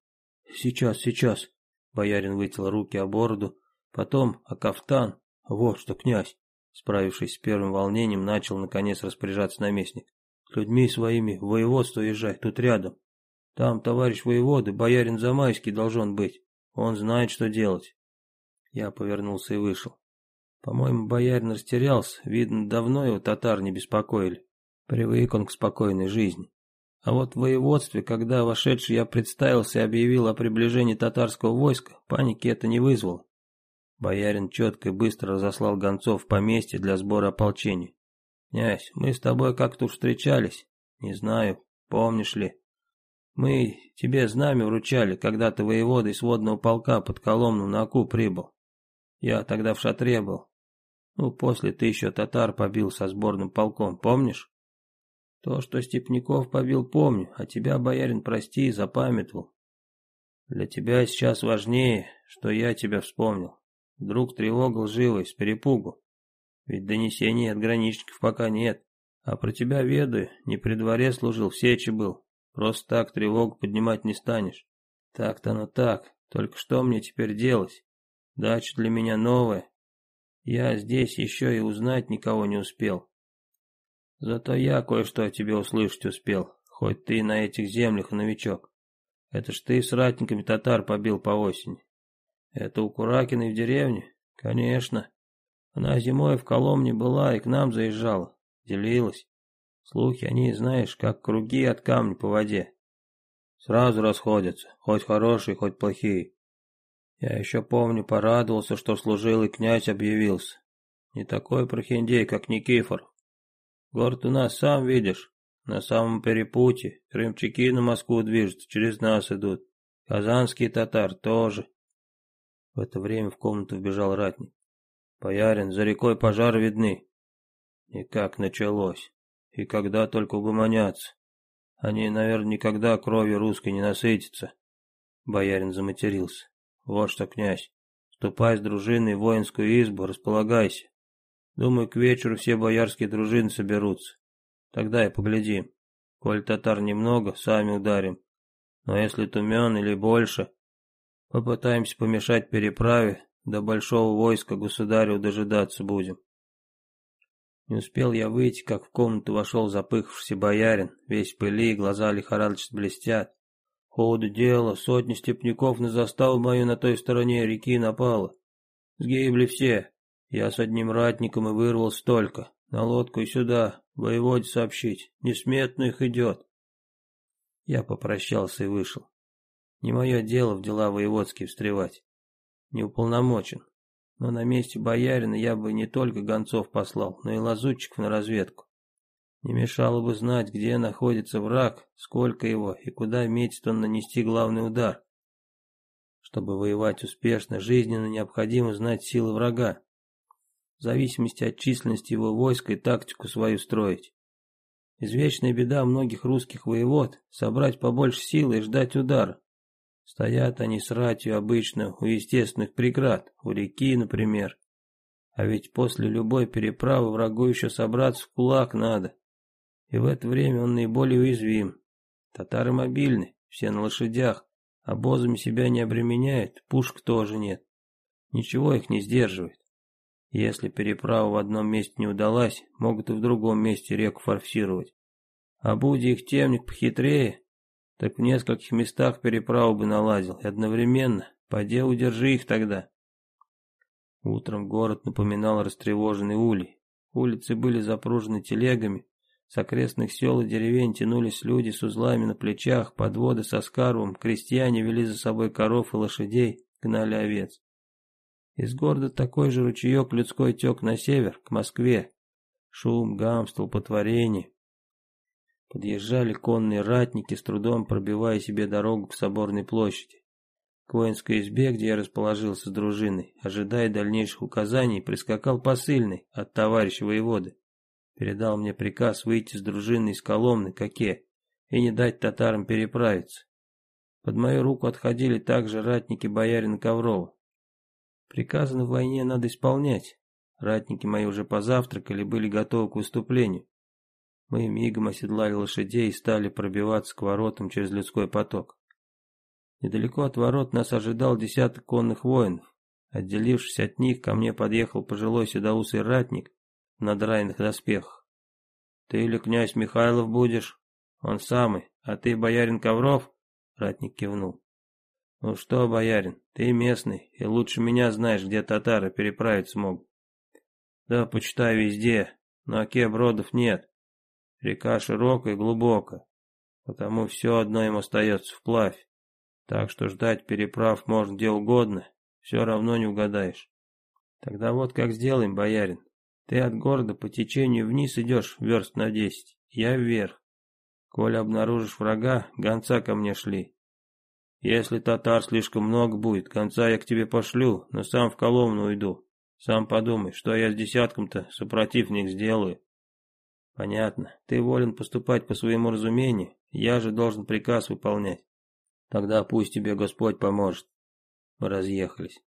Сейчас, сейчас. Боярин вытел руки о бороду, потом о кафтан. Вот что, князь. Справившись с первым волнением, начал наконец распоряжаться наместник. С людьми своими в воеводство езжай, тут рядом. Там товарищ воеводы, боярин Замайский должен быть. Он знает, что делать. Я повернулся и вышел. По-моему, боярин растерялся, видно, давно его татар не беспокоили. Привык он к спокойной жизни. А вот в воеводстве, когда вошедший я представился и объявил о приближении татарского войска, паники это не вызвало. Боярин четко и быстро разослал гонцов в поместье для сбора ополчения. «Князь, мы с тобой как-то уж встречались. Не знаю, помнишь ли. Мы тебе знамя вручали, когда ты воеводой сводного полка под Коломну на Аку прибыл. Я тогда в шатре был. Ну, после ты еще татар побил со сборным полком, помнишь? То, что Степняков побил, помню, а тебя, боярин, прости, запамятовал. Для тебя сейчас важнее, что я тебя вспомнил. Вдруг тревога лживая, с перепугу. Ведь донесений от граничников пока нет. А про тебя ведаю, не при дворе служил, в сечи был. Просто так тревогу поднимать не станешь. Так-то оно так, только что мне теперь делать? Дача для меня новая. Я здесь еще и узнать никого не успел. Зато я кое-что о тебе услышать успел, хоть ты на этих землях новичок. Это ж ты с ратниками татар побил по осени. Это у Куракиной в деревне? Конечно. Она зимой в Коломне была и к нам заезжала, делилась. Слухи они, знаешь, как круги от камня по воде. Сразу расходятся, хоть хорошие, хоть плохие. Я еще помню, порадовался, что служил и князь объявился. Не такой прохиндей, как Никифор. Город у нас, сам видишь, на самом перепутье. Крымчаки на Москву движутся, через нас идут. Казанские татар тоже. В это время в комнату вбежал ратник. Боярин, за рекой пожар видны. И как началось. И когда только угомонятся. Они, наверное, никогда кровью русской не насытятся. Боярин заматерился. Вот что, князь, ступай с дружиной в воинскую избу, располагайся. Думаю, к вечеру все боярские дружины соберутся. Тогда и поглядим. Коль татар немного, сами ударим. Но если тумен или больше, попытаемся помешать переправе, до большого войска государю дожидаться будем. Не успел я выйти, как в комнату вошел запыхавшийся боярин, весь пыли, глаза лихорадочно блестят. Ходу дело, сотни степняков на заставу мою на той стороне реки напало. Сгибли все. Я с одним ратником и вырвал столько. На лодку и сюда, воеводе сообщить. Несметно их идет. Я попрощался и вышел. Не мое дело в дела воеводские встревать. Не уполномочен. Но на месте боярина я бы не только гонцов послал, но и лазутчиков на разведку. Не мешало бы знать, где находится враг, сколько его и куда метит он нанести главный удар. Чтобы воевать успешно, жизненно необходимо знать силы врага. В зависимости от численности его войска и тактику свою строить. Извечная беда многих русских воевод – собрать побольше силы и ждать удара. Стоят они с ратью обычно у естественных преград, у реки, например. А ведь после любой переправы врагу еще собраться в кулак надо. И в это время он наиболее уязвим. Татары мобильны, все на лошадях, обозами себя не обременяют, пушек тоже нет. Ничего их не сдерживает. Если переправа в одном месте не удалась, могут и в другом месте реку форсировать. А будь их темник похитрее, так в нескольких местах переправу бы наладил, и одновременно, поди удержи их тогда. Утром город напоминал растревоженный улей. Улицы были запружены телегами, с окрестных сел и деревень тянулись люди с узлами на плечах, подводы со скарбом, крестьяне вели за собой коров и лошадей, гнали овец. Из города такой же ручеек людской тек на север, к Москве. Шум, гам, столпотворение, Подъезжали конные ратники, с трудом пробивая себе дорогу к соборной площади. К воинской избе, где я расположился с дружиной, ожидая дальнейших указаний, прискакал посыльный от товарища воеводы. Передал мне приказ выйти с дружины из Коломны, Коке, и не дать татарам переправиться. Под мою руку отходили также ратники боярина Коврова. Приказано в войне надо исполнять. Ратники мои уже позавтракали, были готовы к выступлению. Мы мигом оседлали лошадей и стали пробиваться к воротам через людской поток. Недалеко от ворот нас ожидал десяток конных воинов. Отделившись от них, ко мне подъехал пожилой седоусый ратник в надраенных доспехах. «Ты или князь Михайлов будешь?» «Он самый. А ты боярин Ковров?» Ратник кивнул. «Ну что, боярин, ты местный, и лучше меня знаешь, где татары переправить смогут». «Да, почитай везде, но оке бродов нет. Река широкая и глубокая, потому все одно им остается вплавь. Так что ждать переправ можно где угодно, все равно не угадаешь. Тогда вот как сделаем, боярин. Ты от города по течению вниз идешь верст на десять, я вверх. Коли обнаружишь врага, гонца ко мне шли. Если татар слишком много будет, гонца я к тебе пошлю, но сам в Коломну уйду. Сам подумай, что я с десятком-то супротивник сделаю. Понятно, ты волен поступать по своему разумению, я же должен приказ выполнять. Тогда пусть тебе Господь поможет. Мы разъехались.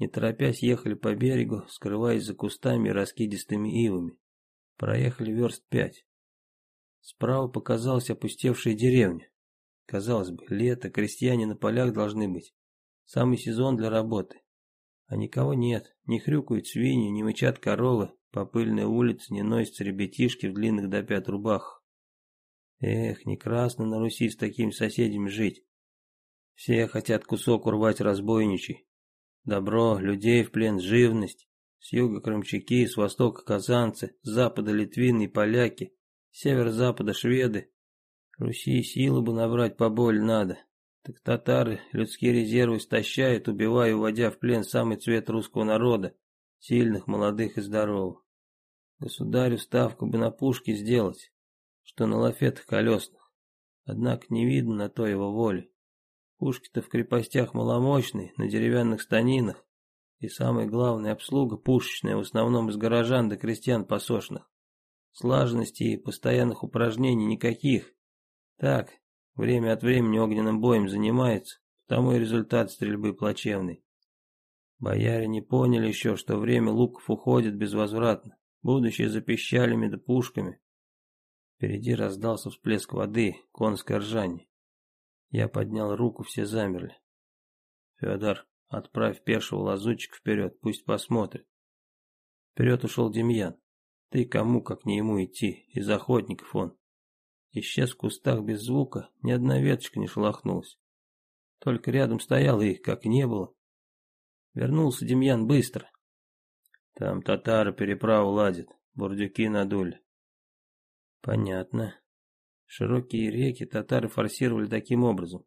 Не торопясь ехали по берегу, скрываясь за кустами и раскидистыми ивами. Проехали верст пять. Справа показалась опустевшая деревня. Казалось бы, лето, крестьяне на полях должны быть. Самый сезон для работы. А никого нет, не хрюкают свиньи, не мычат коровы, по пыльной улице не носятся ребятишки в длинных до пят рубахах. Эх, не красно на Руси с такими соседями жить. Все хотят кусок урвать разбойничий. Добро, людей в плен, живность. С юга крымчаки, с востока казанцы, с запада литвины и поляки, с северо-запада шведы. Руси силы бы набрать поболь надо. Так татары людские резервы истощают, убивая, уводя в плен самый цвет русского народа, сильных, молодых и здоровых. Государю ставку бы на пушки сделать, что на лафетах колесных. Однако не видно на то его воли. Пушки-то в крепостях маломощные, на деревянных станинах. И самое главное, обслуга пушечная, в основном из горожан до крестьян посошных. Слаженности и постоянных упражнений никаких. Так, время от времени огненным боем занимается, потому и результат стрельбы плачевный. Бояре не поняли еще, что время луков уходит безвозвратно. Будущее за пищалями да пушками. Впереди раздался всплеск воды, конское ржание. Я поднял руку, все замерли. Федор, отправь пешего лазутчика вперед, пусть посмотрит. Вперед ушел Демьян. Ты кому, как не ему идти, из охотников он. Исчез в кустах без звука, ни одна веточка не шелохнулась. Только рядом стоял и, как не было. Вернулся Демьян быстро. Там татары переправу ладят, бурдюки надули. Понятно. Широкие реки татары форсировали таким образом.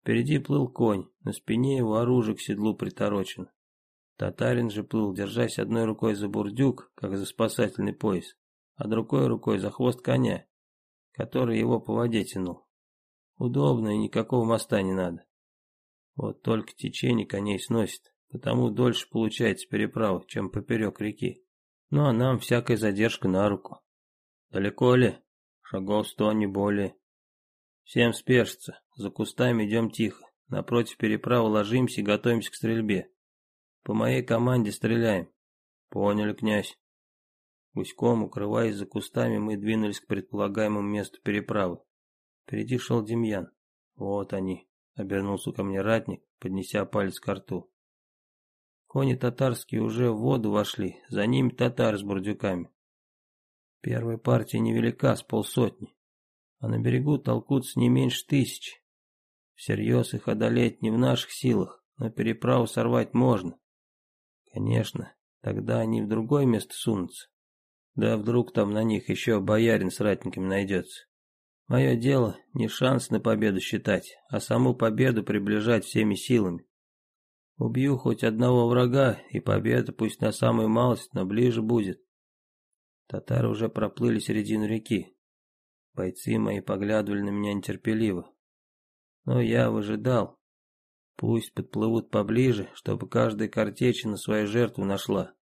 Впереди плыл конь, на спине его оружие к седлу приторочено. Татарин же плыл, держась одной рукой за бурдюк, как за спасательный пояс, а другой рукой за хвост коня, который его по воде тянул. Удобно и никакого моста не надо. Вот только течение коней сносит, потому дольше получается переправа, чем поперек реки. Ну а нам всякая задержка на руку. Далеко ли? Шагов сто, не более. Всем спешится. За кустами идем тихо. Напротив переправы ложимся и готовимся к стрельбе. По моей команде стреляем. Поняли, князь. Гуськом, укрываясь за кустами, мы двинулись к предполагаемому месту переправы. Впереди шел Демьян. Вот они. Обернулся ко мне ратник, поднеся палец к рту. Кони татарские уже в воду вошли, за ними татары с бурдюками. Первая партия невелика, с полсотни, а на берегу толкутся не меньше тысячи. Всерьез их одолеть не в наших силах, но переправу сорвать можно. Конечно, тогда они в другое место сунутся. Да вдруг там на них еще боярин с ратниками найдется. Мое дело не шанс на победу считать, а саму победу приближать всеми силами. Убью хоть одного врага, и победа пусть на самую малость, но ближе будет. Татары уже проплыли середину реки. Бойцы мои поглядывали на меня нетерпеливо. Но я выжидал. Пусть подплывут поближе, чтобы каждая картечина свою жертву нашла.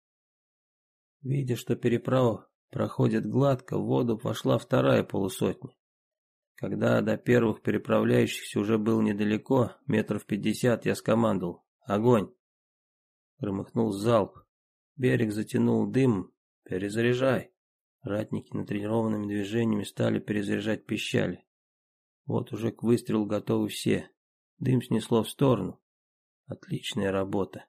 Видя, что переправа проходит гладко, в воду пошла вторая полусотня. Когда до первых переправляющихся уже было недалеко, метров пятьдесят, я скомандовал «Огонь!». Громыхнул залп. Берег затянул дым. «Перезаряжай!» Ратники натренированными движениями стали перезаряжать пищали. Вот уже к выстрелу готовы все. Дым снесло в сторону. Отличная работа.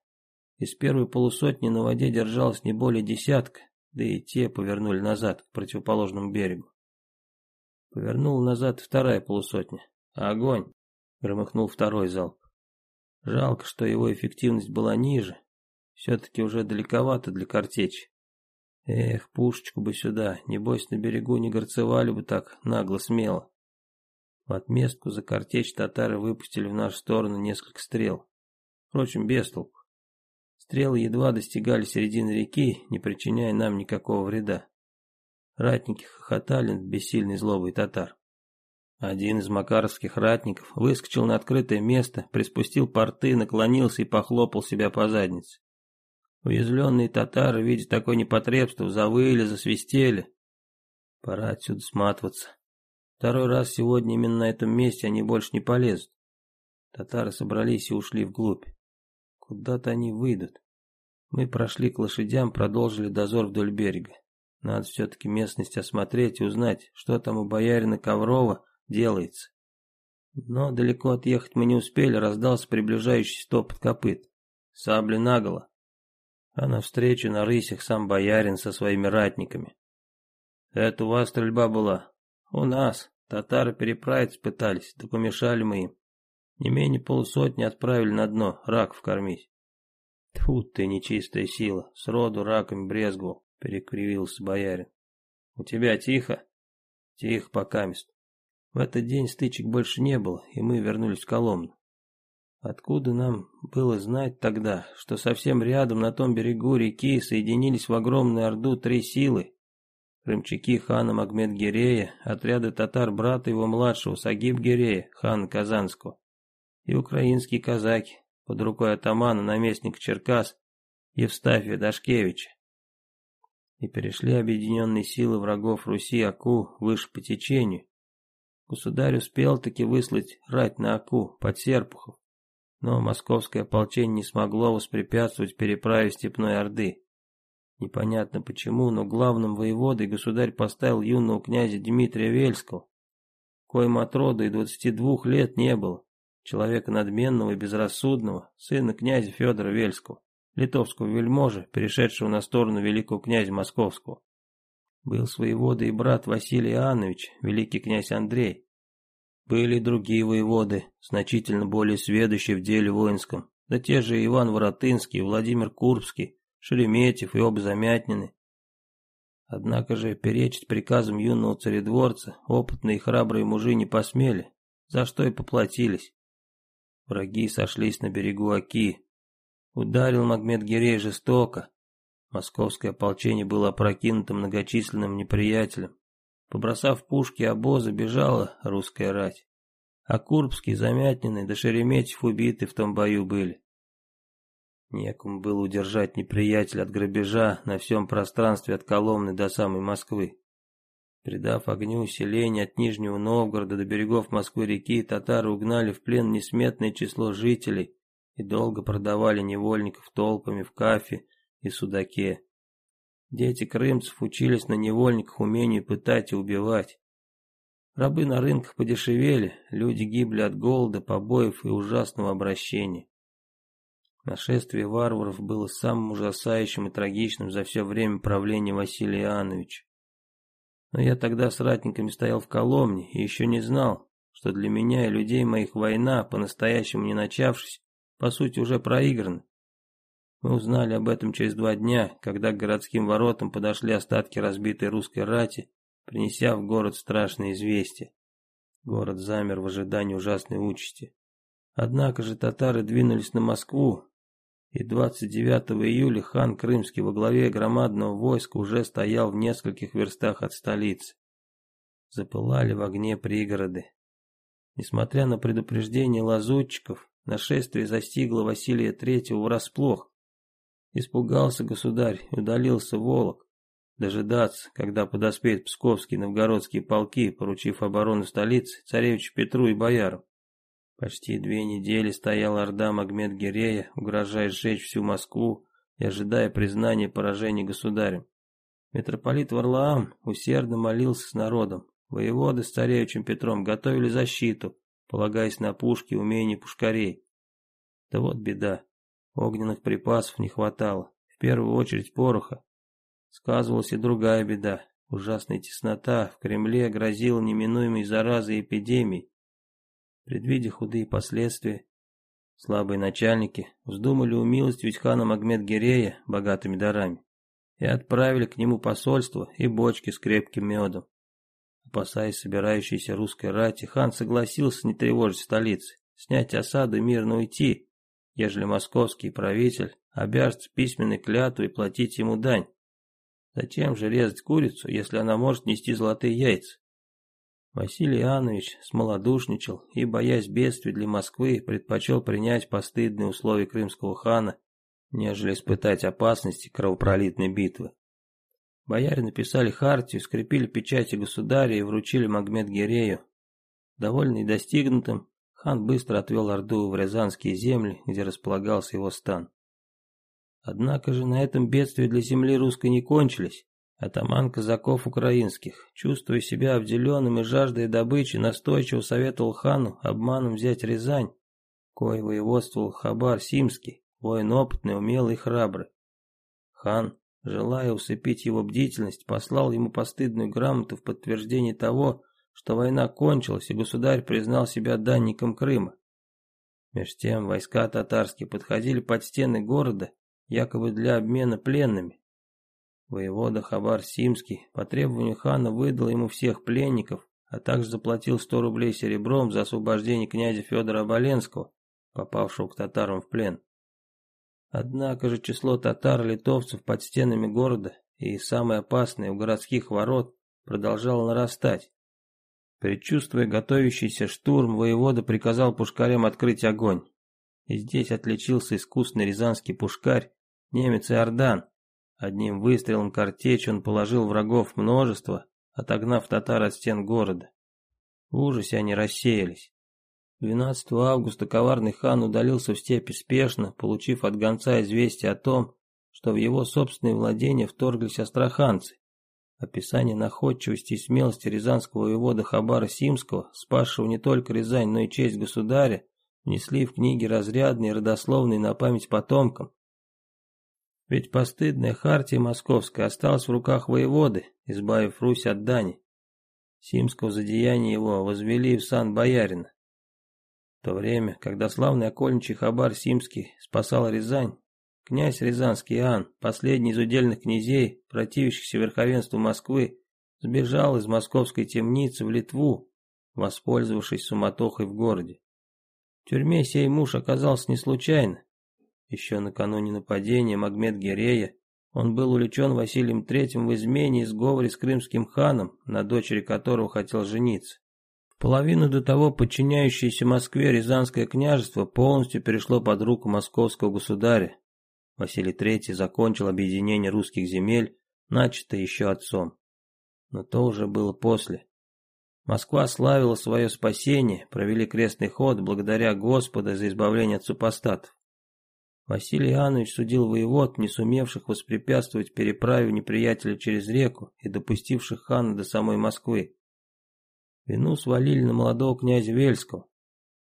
Из первой полусотни на воде держалось не более десятка, да и те повернули назад, к противоположному берегу. Повернула назад вторая полусотня. Огонь! Громыхнул второй залп. Жалко, что его эффективность была ниже. Все-таки уже далековато для картечи. Эх, пушечку бы сюда, небось на берегу не горцевали бы так нагло смело. В отместку за картечь татары выпустили в нашу сторону несколько стрел. Впрочем, без толку. Стрелы едва достигали середины реки, не причиняя нам никакого вреда. Ратники хохотали над бессильной злобой татар. Один из макаровских ратников выскочил на открытое место, приспустил порты, наклонился и похлопал себя по заднице. Уязвленные татары, видя такое непотребство, завыли, засвистели. Пора отсюда сматываться. Второй раз сегодня именно на этом месте они больше не полезут. Татары собрались и ушли вглубь. Куда-то они выйдут. Мы прошли к лошадям, продолжили дозор вдоль берега. Надо все-таки местность осмотреть и узнать, что там у боярина Коврова делается. Но далеко отъехать мы не успели, раздался приближающийся топот копыт. Сабли наголо а навстречу на рысях сам боярин со своими ратниками. Это у вас стрельба была? У нас. Татары переправиться пытались, да помешали мы им. Не менее полусотни отправили на дно, раков кормить. Тьфу ты, нечистая сила, сроду раками брезговал, перекривился боярин. У тебя тихо? Тихо покамест. В этот день стычек больше не было, и мы вернулись в Коломну. Откуда нам было знать тогда, что совсем рядом на том берегу реки соединились в огромную орду три силы? Крымчаки хана Магмед-Гирея, отряды татар брата его младшего Сагиб-Гирея, хана Казанского, и украинские казаки, под рукой атамана, наместника Черкас, Евстафия Дашкевича. И перешли объединенные силы врагов Руси Аку выше по течению. Государь успел таки выслать рать на Аку под Серпухов но московское ополчение не смогло воспрепятствовать переправе Степной Орды. Непонятно почему, но главным воеводой государь поставил юного князя Дмитрия Вельского, коим от рода и двадцати двух лет не было, человека надменного и безрассудного, сына князя Федора Вельского, литовского вельможа, перешедшего на сторону великого князя Московского. Был своевода и брат Василий Иоаннович, великий князь Андрей, были другие воеводы, значительно более сведущие в деле воинском, да те же Иван Воротынский, Владимир Курбский, Шереметьев и оба Замятнины. Однако же перечить приказам юного царедворца опытные и храбрые мужи не посмели, за что и поплатились. Враги сошлись на берегу Оки. Ударил Магмед Гирей жестоко. Московское ополчение было опрокинуто многочисленным неприятелем. Побросав пушки обозы, бежала русская рать. А Курбский, Замятнины да Шереметьев убиты в том бою были. Некому было удержать неприятеля от грабежа на всем пространстве от Коломны до самой Москвы. Придав огню селение от Нижнего Новгорода до берегов Москвы-реки, татары угнали в плен несметное число жителей и долго продавали невольников толпами в Кафе и Судаке. Дети крымцев учились на невольниках умению пытать и убивать. Рабы на рынках подешевели, люди гибли от голода, побоев и ужасного обращения. Нашествие варваров было самым ужасающим и трагичным за все время правления Василия Иоанновича. Но я тогда с ратниками стоял в Коломне и еще не знал, что для меня и людей моих война, по-настоящему не начавшись, по сути уже проиграна. Мы узнали об этом через два дня, когда к городским воротам подошли остатки разбитой русской рати, принеся в город страшное известие. Город замер в ожидании ужасной участи. Однако же татары двинулись на Москву, и 29 июля хан Крымский во главе громадного войска уже стоял в нескольких верстах от столицы. Запылали в огне пригороды. Несмотря на предупреждение лазутчиков, нашествие застигло Василия Третьего врасплох. Испугался государь и удалился Волок. Дожидаться, когда подоспеют псковские новгородские полки, поручив оборону столицы царевичу Петру и боярам. Почти две недели стояла орда Магмед-Гирея, угрожая сжечь всю Москву и ожидая признания поражения государем. Митрополит Варлаам усердно молился с народом. Воеводы с царевичем Петром готовили защиту, полагаясь на пушки и умения пушкарей. Да вот беда. Огненных припасов не хватало. В первую очередь пороха. Сказывалась и другая беда. Ужасная теснота в Кремле грозила неминуемой заразой и. Предвидя худые последствия, слабые начальники вздумали умилостивить хана Магмед-Гирея богатыми дарами и отправили к нему посольство и бочки с крепким медом. Опасаясь собирающейся русской рати, хан согласился не тревожить столицы, снять осаду и мирно уйти, ежели московский правитель обяжется письменной клятвой платить ему дань. Зачем же резать курицу, если она может нести золотые яйца? Василий Иоаннович смолодушничал и, боясь бедствий для Москвы, предпочел принять постыдные условия крымского хана, нежели испытать опасности кровопролитной битвы. Бояре написали хартию, скрепили печати государя и вручили Магмед-Гирею. Довольный достигнутым, хан быстро отвел Орду в Рязанские земли, где располагался его стан. Однако же на этом бедствия для земли русской не кончились. Атаман казаков украинских, чувствуя себя обделенным и жаждая добычи, настойчиво советовал хану обманом взять Рязань, кое воеводствовал Хабар Симский, воин опытный, умелый и храбрый. Хан, желая усыпить его бдительность, послал ему постыдную грамоту в подтверждение того, что война кончилась и государь признал себя данником Крыма. Меж тем войска татарские подходили под стены города якобы для обмена пленными. Воевода Хабар Симский по требованию хана выдал ему всех пленников, а также заплатил 100 рублей серебром за освобождение князя Федора Оболенского, попавшего к татарам в плен. Однако же число татар-литовцев под стенами города и самое опасное у городских ворот продолжало нарастать. Предчувствуя готовящийся штурм, воевода приказал пушкарям открыть огонь. И здесь отличился искусный рязанский пушкарь, Немец Иордан. Одним выстрелом картечь он положил врагов множество, отогнав татар от стен города. В ужасе они рассеялись. 12 августа коварный хан удалился в степи спешно, получив от гонца известие о том, что в его собственные владения вторглись астраханцы. Описание находчивости и смелости рязанского воевода Хабара Симского, спасшего не только Рязань, но и честь государя, внесли в книги разрядные родословные на память потомкам, ведь постыдная хартия московская осталась в руках воеводы, избавив Русь от дани. Симского задеяния его возвели в сан боярина. В то время, когда славный окольничий Хабар Симский спасал Рязань, князь Рязанский Иоанн, последний из удельных князей, противящихся верховенству Москвы, сбежал из московской темницы в Литву, воспользовавшись суматохой в городе. В тюрьме сей муж оказался не случайно. Еще накануне нападения Магмед Гирея он был увлечен Василием III в измене и сговоре с крымским ханом, на дочери которого хотел жениться. Половину до того подчиняющееся Москве Рязанское княжество полностью перешло под руку московского государя. Василий III закончил объединение русских земель, начатое еще отцом. Но то уже было после. Москва славила свое спасение, провели крестный ход благодаря Господу за избавление от супостатов. Василий Иоаннович судил воевод, не сумевших воспрепятствовать переправе неприятеля через реку и допустивших хана до самой Москвы. Вину свалили на молодого князя Вельского.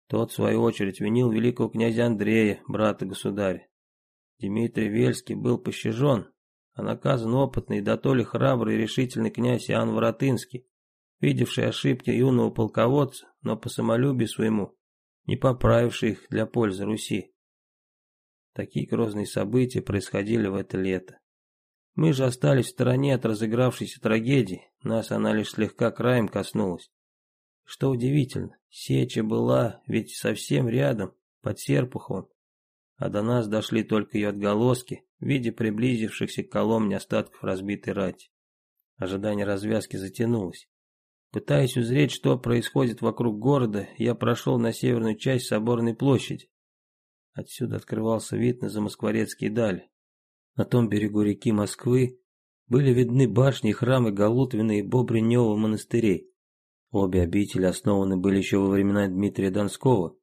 Тот, в свою очередь, винил великого князя Андрея, брата государя. Дмитрий Вельский был пощажен, а наказан опытный и дотоле храбрый и решительный князь Иоанн Воротынский, видевший ошибки юного полководца, но по самолюбию своему, не поправивший их для пользы Руси. Такие грозные события происходили в это лето. Мы же остались в стороне от разыгравшейся трагедии, нас она лишь слегка краем коснулась. Что удивительно, сеча была ведь совсем рядом, под Серпуховым, а до нас дошли только ее отголоски в виде приблизившихся к Коломне остатков разбитой рати. Ожидание развязки затянулось. Пытаясь узреть, что происходит вокруг города, я прошел на северную часть Соборной площади. Отсюда открывался вид на замоскворецкие дали. На том берегу реки Москвы были видны башни и храмы Галутвина и Бобринева монастырей. Обе обители основаны были еще во времена Дмитрия Донского.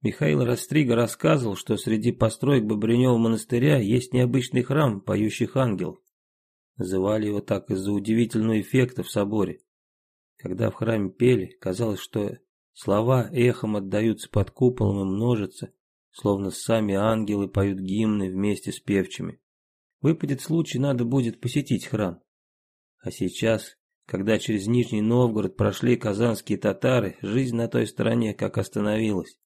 Михаил Растрига рассказывал, что среди построек Бобринева монастыря есть необычный храм поющих ангелов. Называли его так из-за удивительного эффекта в соборе. Когда в храме пели, казалось, что слова эхом отдаются под куполом и множатся, словно сами ангелы поют гимны вместе с певчими. Выпадет случай, надо будет посетить храм. А сейчас, когда через Нижний Новгород прошли казанские татары, жизнь на той стороне как остановилась.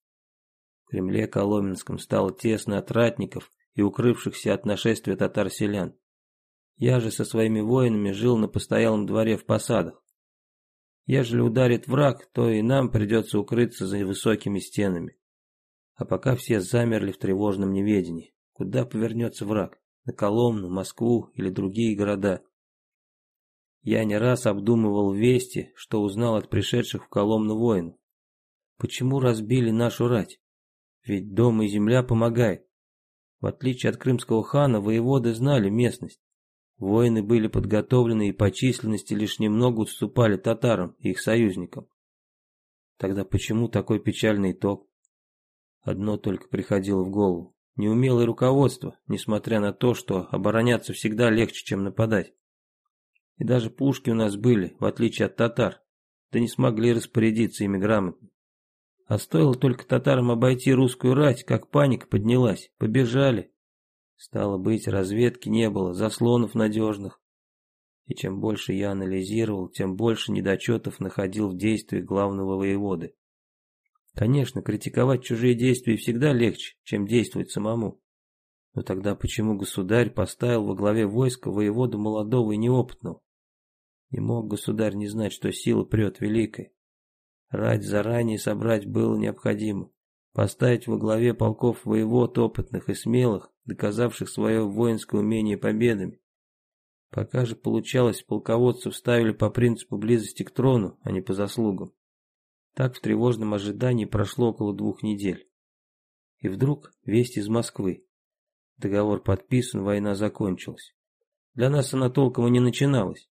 Кремле Коломенском стало тесно от ратников и укрывшихся от нашествия татар-селян. Я же со своими воинами жил на постоялом дворе в посадах. Ежели ударит враг, то и нам придется укрыться за высокими стенами. А пока все замерли в тревожном неведении, куда повернется враг, на Коломну, Москву или другие города. Я не раз обдумывал вести, что узнал от пришедших в Коломну воинов. Почему разбили нашу рать? Ведь дом и земля помогает. В отличие от крымского хана, воеводы знали местность. Воины были подготовлены и по численности лишь немного уступали татарам и их союзникам. Тогда почему такой печальный итог? Одно только приходило в голову. Неумелое руководство, несмотря на то, что обороняться всегда легче, чем нападать. И даже пушки у нас были, в отличие от татар, да не смогли распорядиться ими грамотно. А стоило только татарам обойти русскую рать, как паника поднялась, побежали. Стало быть, разведки не было, заслонов надежных. И чем больше я анализировал, тем больше недочетов находил в действиях главного воеводы. Конечно, критиковать чужие действия всегда легче, чем действовать самому. Но тогда почему государь поставил во главе войска воеводу молодого и неопытного? Не мог государь не знать, что сила прет великой. Рать заранее собрать было необходимо. Поставить во главе полков воевод опытных и смелых, доказавших свое воинское умение победами. Пока же получалось, полководцев ставили по принципу близости к трону, а не по заслугам. Так в тревожном ожидании прошло около двух недель. И вдруг весть из Москвы. Договор подписан, война закончилась. Для нас она толком и не начиналась.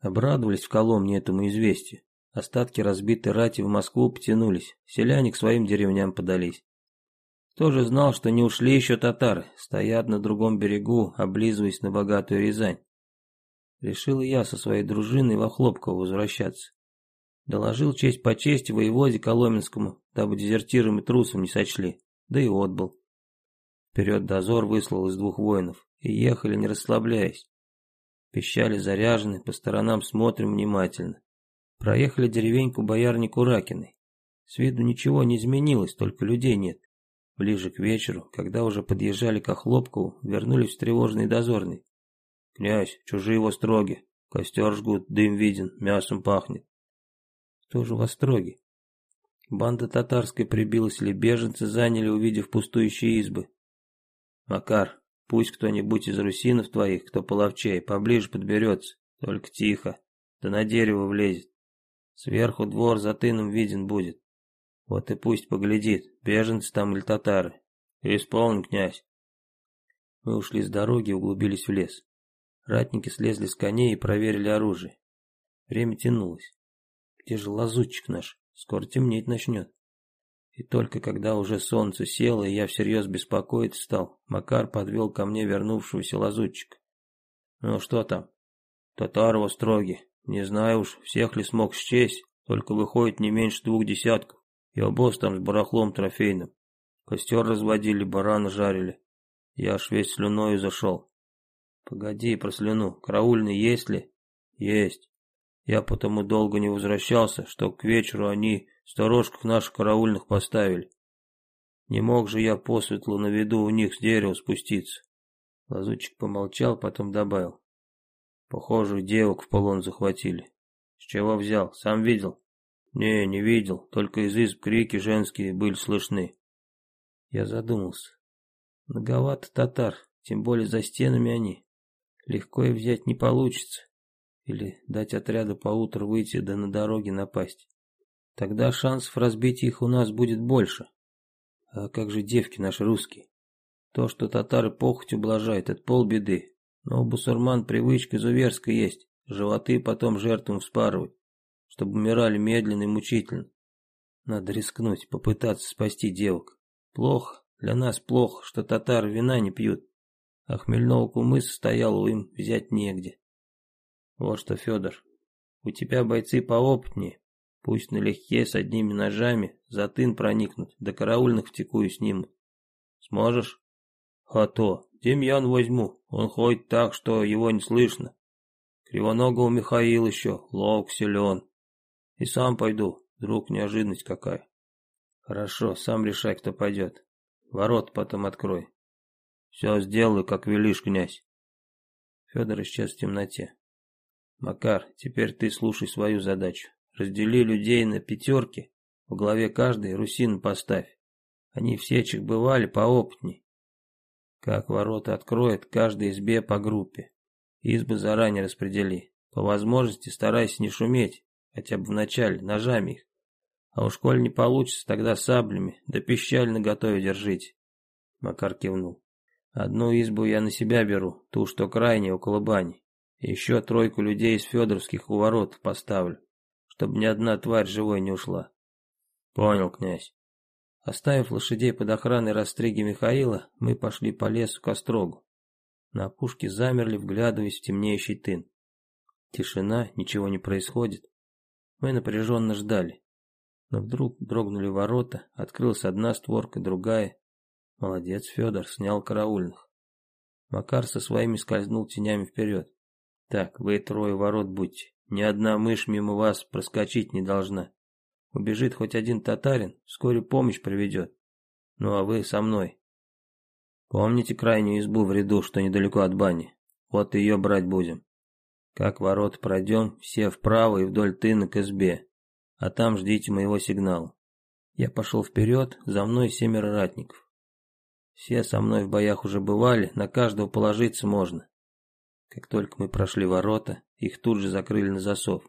Обрадовались в Коломне этому известию. Остатки разбитой рати в Москву потянулись, селяне к своим деревням подались. Кто же знал, что не ушли еще татары, стоят на другом берегу, облизываясь на богатую Рязань. Решил я со своей дружиной во Хлопково возвращаться. Доложил честь по чести воеводе Коломенскому, дабы дезертиром и трусом не сочли, да и отбыл. Вперед дозор выслал из двух воинов, и ехали не расслабляясь. Пищали заряжены, по сторонам смотрим внимательно. Проехали деревеньку боярнику Ракиной. С виду ничего не изменилось, только людей нет. Ближе к вечеру, когда уже подъезжали к Охлопкову, вернулись тревожный дозорный. «Князь, чужие его строги. Костер жгут, дым виден, мясом пахнет. Кто же вас строги? Банда татарская прибилась или беженцы заняли, увидев пустующие избы? Макар, пусть кто-нибудь из русинов твоих, кто половчей, поближе подберется, только тихо, да на дерево влезет. Сверху двор за тыном виден будет. Вот и пусть поглядит, беженцы там или татары. Исполнен, князь. Мы ушли с дороги и углубились в лес. Ратники слезли с коней и проверили оружие. Время тянулось. Где же лазутчик наш? Скоро темнеть начнет. И только когда уже солнце село, и я всерьез беспокоиться стал, Макар подвел ко мне вернувшегося лазутчика. Ну что там? Татарова строги. Не знаю уж, всех ли смог счесть, только выходит не меньше двух десятков. И обоз там с барахлом трофейным. Костер разводили, барана жарили. Я аж весь слюною зашел. Погоди про слюну. Караульный есть ли? Есть. Я потому долго не возвращался, что к вечеру они сторожках наших караульных поставили. Не мог же я посветло на виду у них с дерева спуститься. Лазутчик помолчал, потом добавил. Похоже, девок в полон захватили. С чего взял? Сам видел? Не, не видел, только из изб крики женские были слышны. Я задумался. Многовато татар, тем более за стенами они. Легко и взять не получится. Или дать отряду поутру выйти да на дороге напасть. Тогда шансов разбить их у нас будет больше. А как же девки наши русские? То, что татары похоть ублажают, это полбеды. Но у бусурман привычка зуверская есть. Животы потом жертвам вспарывать, чтобы умирали медленно и мучительно. Надо рискнуть, попытаться спасти девок. Плохо, для нас плохо, что татары вина не пьют. а хмельного кумыса стоял им взять негде. Вот что, Федор, у тебя бойцы поопытнее, пусть налегке с одними ножами за тын проникнут, да караульных втекую снимут. Сможешь? А то, Демьян возьму, он ходит так, что его не слышно. Кривоногого Михаил еще, ловк силен. И сам пойду, вдруг неожиданность какая. Хорошо, сам решай, кто пойдет. Ворот потом открой. Все сделаю, как велишь, князь. Федор исчез в темноте. Макар, теперь ты слушай свою задачу. Раздели людей на пятерки, в главе каждой русин поставь. Они все чек бывали поопытней. Как ворота откроет, каждой избе по группе. Избы заранее распредели. По возможности старайся не шуметь, хотя бы вначале, ножами их. А уж коль не получится, тогда саблями, да пищаль наготове держите. Макар кивнул. Одну избу я на себя беру, ту, что крайне около бани. Еще тройку людей из Федоровских у ворот поставлю, чтобы ни одна тварь живой не ушла. Понял, князь. Оставив лошадей под охраной растриги Михаила, мы пошли по лесу к острогу. На опушке замерли, вглядываясь в темнеющий тын. Тишина, ничего не происходит. Мы напряженно ждали. Но вдруг дрогнули ворота, открылась одна створка, другая. Молодец, Федор, снял караульных. Макар со своими скользнул тенями вперед. Так, вы трое ворот будьте. Ни одна мышь мимо вас проскочить не должна. Убежит хоть один татарин, вскоре помощь приведет. Ну а вы со мной. Помните крайнюю избу в ряду, что недалеко от бани? Вот ее брать будем. Как ворот пройдем, все вправо и вдоль тына к избе. А там ждите моего сигнала. Я пошел вперед, за мной семеро ратников. Все со мной в боях уже бывали, на каждого положиться можно. Как только мы прошли ворота, их тут же закрыли на засов.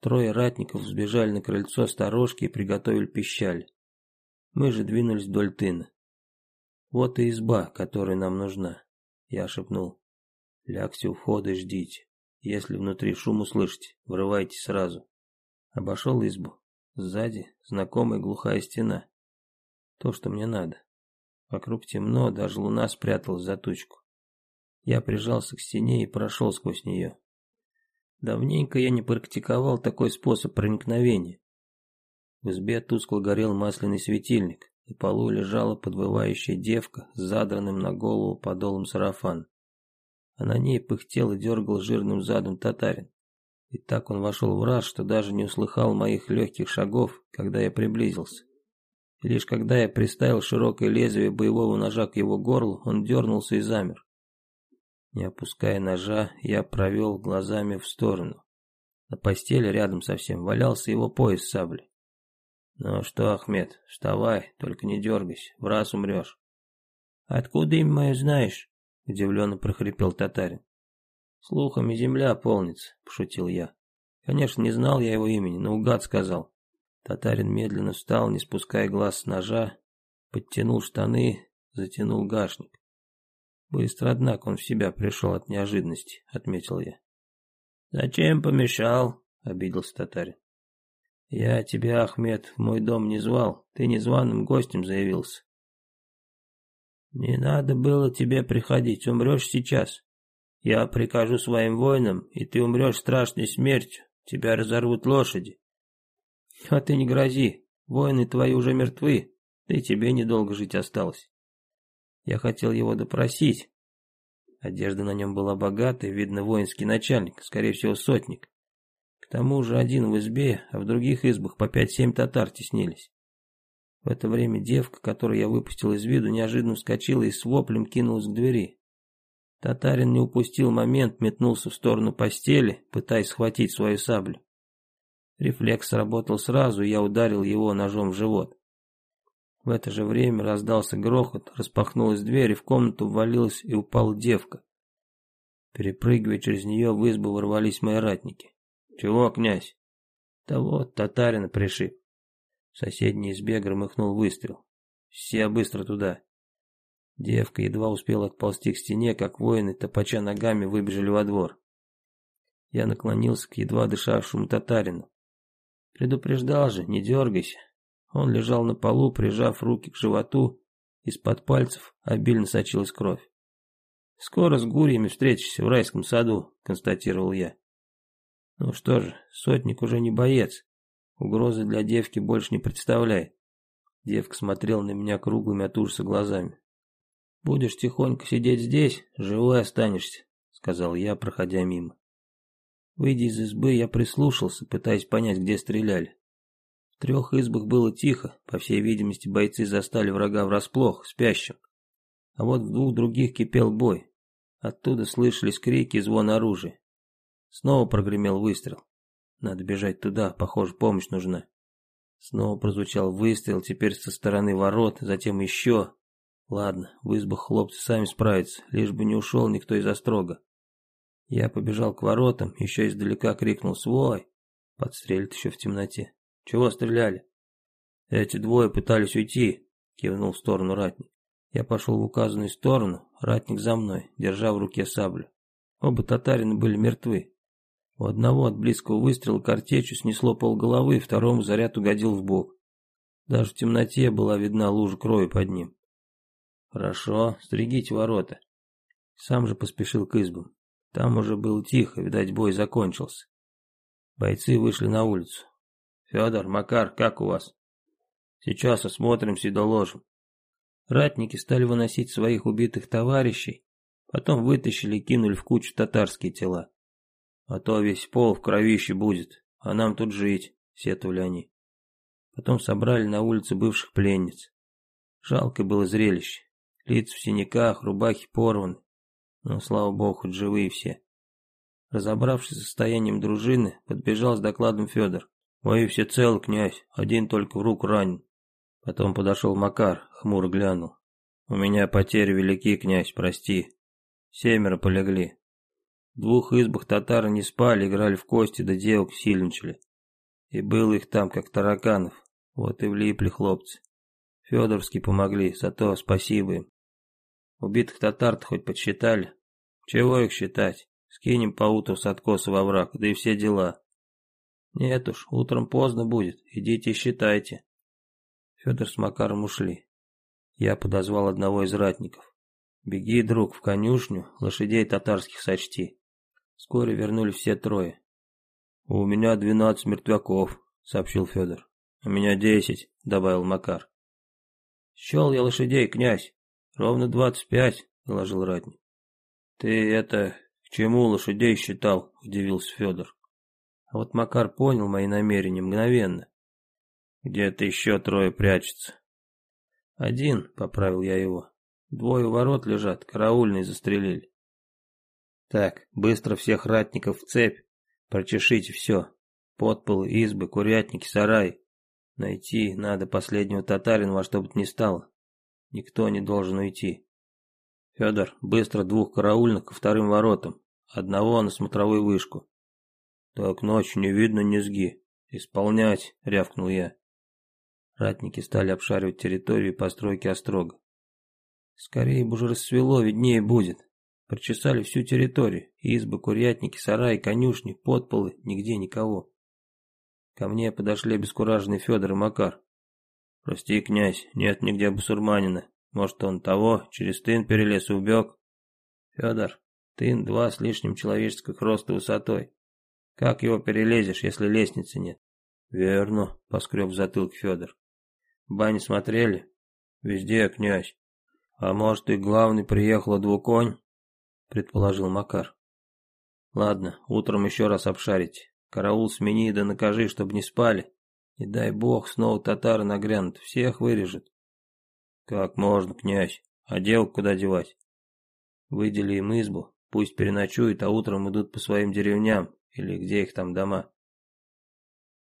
Трое ратников сбежали на крыльцо сторожки и приготовили пищали. Мы же двинулись вдоль тына. Вот и изба, которая нам нужна. Я шепнул. Лягте у входа и ждите. Если внутри шум услышите, врывайте сразу. Обошел избу. Сзади знакомая глухая стена. То, что мне надо. Вокруг темно, даже луна спряталась за тучку. Я прижался к стене и прошел сквозь нее. Давненько я не практиковал такой способ проникновения. В избе тускло горел масляный светильник, на полу лежала подвывающая девка с задранным на голову подолом сарафан. А на ней пыхтел и дергал жирным задом татарин. И так он вошел в раз, что даже не услыхал моих легких шагов, когда я приблизился. И лишь когда я приставил широкое лезвие боевого ножа к его горлу, он дернулся и замер. Не опуская ножа, я провел глазами в сторону. На постели рядом совсем валялся его пояс сабли. «Ну что, Ахмед, вставай, только не дергайся, в раз умрешь». «Откуда имя мое знаешь?» — удивленно прохрипел татарин. «Слухами земля полнится», — пошутил я. Конечно, не знал я его имени, но угад сказал. Татарин медленно встал, не спуская глаз с ножа, подтянул штаны, затянул гашник. Быстро, однако, он в себя пришел от неожиданности, отметил я. Зачем помешал? Обиделся татарин. Я тебя, Ахмед, в мой дом не звал, ты незваным гостем заявился. Не надо было тебе приходить, умрешь сейчас. Я прикажу своим воинам, и ты умрешь страшной смертью, тебя разорвут лошади. А ты не грози, воины твои уже мертвы, да и тебе недолго жить осталось. Я хотел его допросить. Одежда на нем была богатая, видно, воинский начальник, скорее всего, сотник. К тому же один в избе, а в других избах по пять-семь татар теснились. В это время девка, которую я выпустил из виду, неожиданно вскочила и с воплем кинулась к двери. Татарин не упустил момент, метнулся в сторону постели, пытаясь схватить свою саблю. Рефлекс сработал сразу, и я ударил его ножом в живот. В это же время раздался грохот, распахнулась дверь, и в комнату ввалилась и упала девка. Перепрыгивая через нее, в избу ворвались мои ратники. «Чего, князь?» «Да вот, татарина пришиб». В соседней избе громыхнул выстрел. «Все быстро туда». Девка едва успела отползти к стене, как воины, топача ногами, выбежали во двор. Я наклонился к едва дышавшему татарину. Предупреждал же, не дергайся. Он лежал на полу, прижав руки к животу, из-под пальцев обильно сочилась кровь. Скоро с гурьями встретишься в райском саду, констатировал я. Ну что же, сотник уже не боец. Угрозы для девки больше не представляет. Девка смотрела на меня круглыми от ужаса глазами. «Будешь тихонько сидеть здесь, живой останешься», — сказал я, проходя мимо. Выйдя из избы, я прислушался, пытаясь понять, где стреляли. Трех избах было тихо, по всей видимости, бойцы застали врага врасплох, спящим. А вот в двух других кипел бой. Оттуда слышались крики и звон оружия. Снова прогремел выстрел. Надо бежать туда, похоже, помощь нужна. Снова прозвучал выстрел, теперь со стороны ворот, затем еще. Ладно, в избах хлопцы сами справятся, лишь бы не ушел никто из острога. Я побежал к воротам, еще издалека крикнул «Свой!» Подстрелит еще в темноте. «Чего стреляли?» «Эти двое пытались уйти», — кивнул в сторону ратник. Я пошел в указанную сторону, ратник за мной, держа в руке саблю. Оба татарина были мертвы. У одного от близкого выстрела картечью снесло полголовы, второму заряд угодил в бок. Даже в темноте была видна лужа крови под ним. Хорошо, стригите ворота. Сам же поспешил к избам. Там уже было тихо, видать, бой закончился. Бойцы вышли на улицу. Федор, Макар, как у вас? Сейчас осмотримся и доложим. Ратники стали выносить своих убитых товарищей, потом вытащили и кинули в кучу татарские тела. А то весь пол в кровище будет, а нам тут жить, сетовали они. Потом собрали на улице бывших пленниц. Жалко было зрелище. Лица в синяках, рубахи порваны. Но, слава богу, хоть живые все. Разобравшись с состоянием дружины, подбежал с докладом Федор. «Мои все целы, князь, один только в руку ранен». Потом подошел Макар, хмуро глянул. «У меня потери велики, князь, прости. Семеро полегли. В двух избах татары не спали, играли в кости, да девок сильничали. И было их там, как тараканов. Вот и влипли хлопцы. Федоровские помогли, зато спасибо им. Убитых татар-то хоть подсчитали? Чего их считать? Скинем поутру с откоса во враг, да и все дела. Нет уж, утром поздно будет, идите считайте. Федор с Макаром ушли. Я подозвал одного из ратников. Беги, друг, в конюшню, лошадей татарских сочти. Вскоре вернулись все трое. «У меня двенадцать мертвяков», — сообщил Федор. «У меня десять», — добавил Макар. «Счел я лошадей, князь. Ровно двадцать пять», — доложил ратник. «Ты это, к чему лошадей считал?» — удивился Федор. А вот Макар понял мои намерения мгновенно. «Где-то еще трое прячется». «Один», — поправил я его. «Двое у ворот лежат, караульные застрелили». Так, быстро всех ратников в цепь, прочешите все. Подполы, избы, курятники, сарай. Найти надо последнего татарина во что бы то ни стало. Никто не должен уйти. Федор, быстро двух караульных ко вторым воротам. Одного на смотровую вышку. Так ночью не видно низги. Исполнять, рявкнул я. Ратники стали обшаривать территорию и постройки острога. Скорее бы уже рассвело, виднее будет. Прочесали всю территорию. Избы, курятники, сараи, конюшни, подполы, нигде никого. Ко мне подошли обескураженный Федор и Макар. «Прости, князь, нет нигде бусурманина. Может, он того, через тын перелез и убег?» «Федор, тын два с лишним человеческих роста высотой. Как его перелезешь, если лестницы нет?» «Верно», — поскреб затылок Федор. «Бани смотрели?» «Везде, князь. А может, и главный приехал двуконь?» предположил Макар. Ладно, утром еще раз обшарить. Караул смени да накажи, чтобы не спали. И дай бог, снова татары нагрянут, всех вырежет. Как можно, князь? А девок куда девать? Выдели им избу, пусть переночуют, а утром идут по своим деревням, или где их там дома.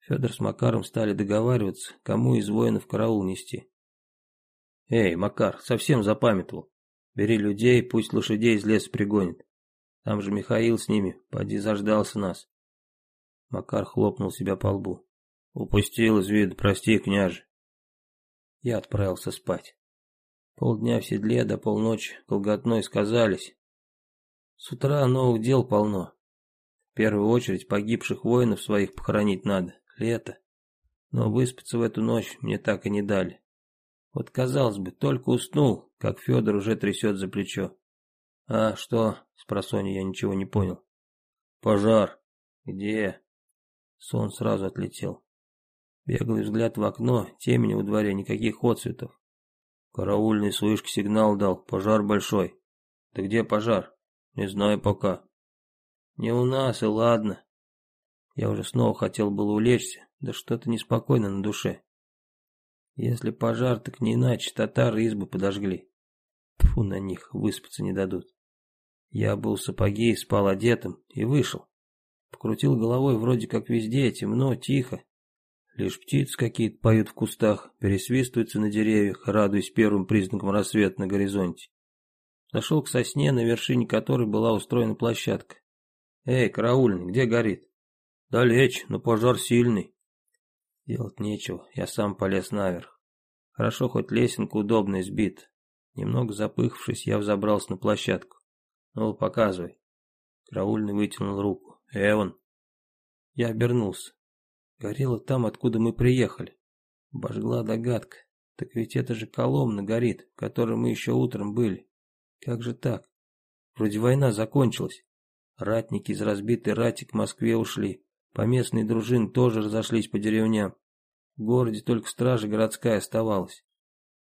Федор с Макаром стали договариваться, кому из воинов караул нести. Эй, Макар, совсем запамятовал. Бери людей, пусть лошадей из леса пригонит. Там же Михаил с ними, поди заждался нас. Макар хлопнул себя по лбу. Упустил из виду, прости, княже. Я отправился спать. Полдня в седле до полночи колготной сказались. С утра новых дел полно. В первую очередь погибших воинов своих похоронить надо. Лето. Но выспаться в эту ночь мне так и не дали. Вот казалось бы, только уснул, как Федор уже трясет за плечо. «А, что?» — спросонья я ничего не понял. «Пожар». «Где?» Сон сразу отлетел. Беглый взгляд в окно, темени у дворе, никаких отцветов. Караульный с вышки сигнал дал, пожар большой. Да где пожар? Не знаю пока. Не у нас, и ладно. Я уже снова хотел было улечься, да что-то неспокойно на душе. Если пожар, так не иначе, татары избы подожгли. Фу на них, выспаться не дадут. Я был в сапоге и спал одетым, и вышел. Покрутил головой, вроде как везде, темно, тихо. Лишь птицы какие-то поют в кустах, пересвистываются на деревьях, радуясь первым признакам рассвета на горизонте. Зашел к сосне, на вершине которой была устроена площадка. «Эй, караульный, где горит?» «Далече, но пожар сильный». Делать нечего, я сам полез наверх. Хорошо, хоть лесенка удобно сбита. Немного запыхавшись, я взобрался на площадку. «Ну, показывай». Караульный вытянул руку. «Эван». Я обернулся. Горело там, откуда мы приехали. Обожгла догадка. Так ведь это же Коломна горит, в которой мы еще утром были. Как же так? Вроде война закончилась. Ратники из разбитой рати к Москве ушли. Поместные дружины тоже разошлись по деревням. В городе только стража городская оставалась.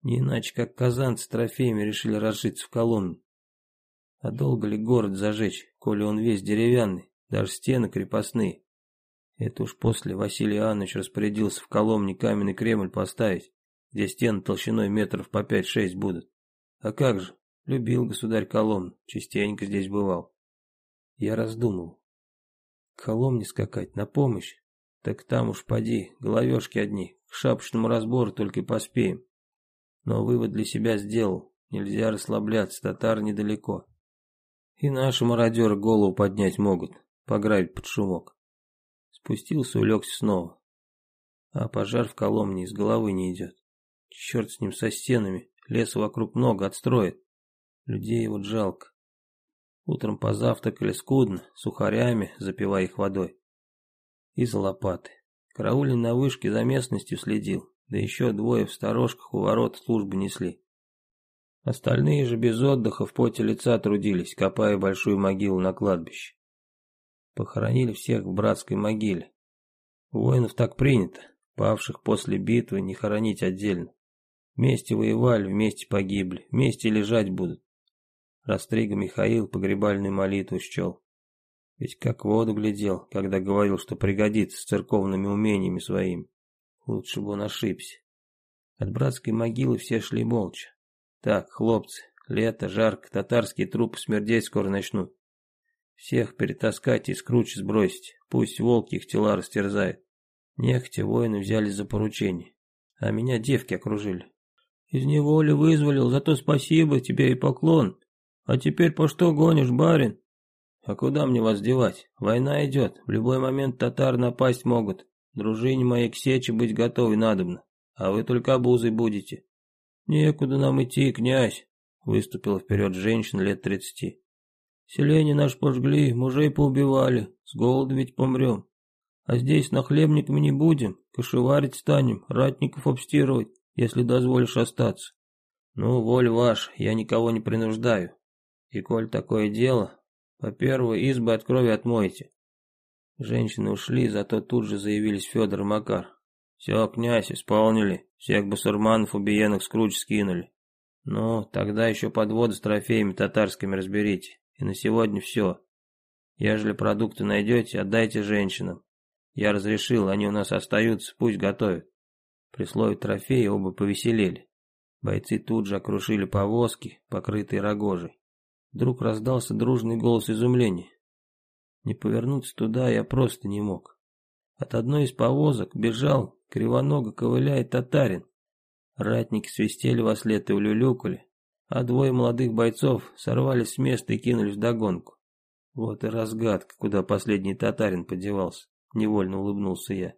Не иначе, как казанцы трофеями решили разжиться в Коломне. А долго ли город зажечь, коли он весь деревянный, даже стены крепостные? Это уж после Василий Иоаннович распорядился в Коломне каменный Кремль поставить, где стены толщиной метров по пять-шесть будут. А как же, любил государь Коломну, частенько здесь бывал. Я раздумывал. К Коломне скакать на помощь? Так там уж поди, головешки одни, к шапочному разбору только поспеем. Но вывод для себя сделал, нельзя расслабляться, татар недалеко. И наши мародеры голову поднять могут, пограбить под шумок. Спустился, улегся снова. А пожар в Коломне из головы не идет. Черт с ним со стенами, леса вокруг много, отстроит. Людей вот жалко. Утром позавтракали скудно, сухарями, запивая их водой. И за лопаты. Караулин на вышке за местностью следил, да еще двое в сторожках у ворот службы несли. Остальные же без отдыха в поте лица трудились, копая большую могилу на кладбище. Похоронили всех в братской могиле. У воинов так принято, павших после битвы не хоронить отдельно. Вместе воевали, вместе погибли, вместе лежать будут. Растрига Михаил погребальную молитву счел. Ведь как воду глядел, когда говорил, что пригодится с церковными умениями своими. Лучше бы он ошибся. От братской могилы все шли молча. Так, хлопцы, лето, жарко, татарские трупы смердеть скоро начнут. Всех перетаскать и с кручи сбросить, пусть волки их тела растерзают. Нехотя воины взялись за поручение, а меня девки окружили. Из неволи вызволил, зато спасибо тебе и поклон. А теперь по что гонишь, барин? А куда мне вас девать? Война идет, в любой момент татар напасть могут. Дружине моей к сече быть готовой надобно, а вы только обузой будете. Некуда нам идти, князь, выступила вперед женщина лет тридцати. Селение наш пожгли, мужей поубивали, с голоду ведь помрем. А здесь нахлебниками не будем, кошеварить станем, ратников обстирывать, если дозволишь остаться. Ну, воля ваша, я никого не принуждаю. И коль такое дело, по-первых, избы от крови отмойте. Женщины ушли, зато тут же заявились Федор и Макар. Все, князь, исполнили, всех басурманов убиенных с круч скинули. Ну, тогда еще подводы с трофеями татарскими разберите. И на сегодня все. Ежели продукты найдете, отдайте женщинам. Я разрешил, они у нас остаются, пусть готовят. При слове трофеи оба повеселели. Бойцы тут же окружили повозки, покрытые рогожей. Вдруг раздался дружный голос изумления. Не повернуться туда я просто не мог. От одной из повозок бежал, кривоного ковыляет татарин. Ратники свистели во след и улюлюкали а двое молодых бойцов сорвались с места и кинулись в догонку. Вот и разгадка, куда последний татарин подевался, невольно улыбнулся я.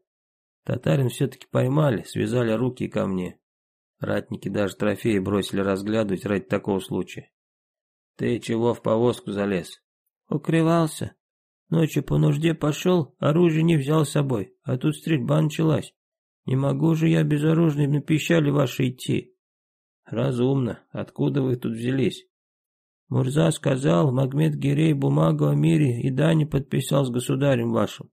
Татарин все-таки поймали, связали руки ко мне. Ратники даже трофеи бросили разглядывать ради такого случая. Ты чего в повозку залез? Укрывался. Ночью по нужде пошел, оружие не взял с собой, а тут стрельба началась. Не могу же я безоружный на пищали ваши идти. Разумно. Откуда вы тут взялись? Мурза сказал, Магмед Гирей бумагу о мире и дани подписал с государем вашим.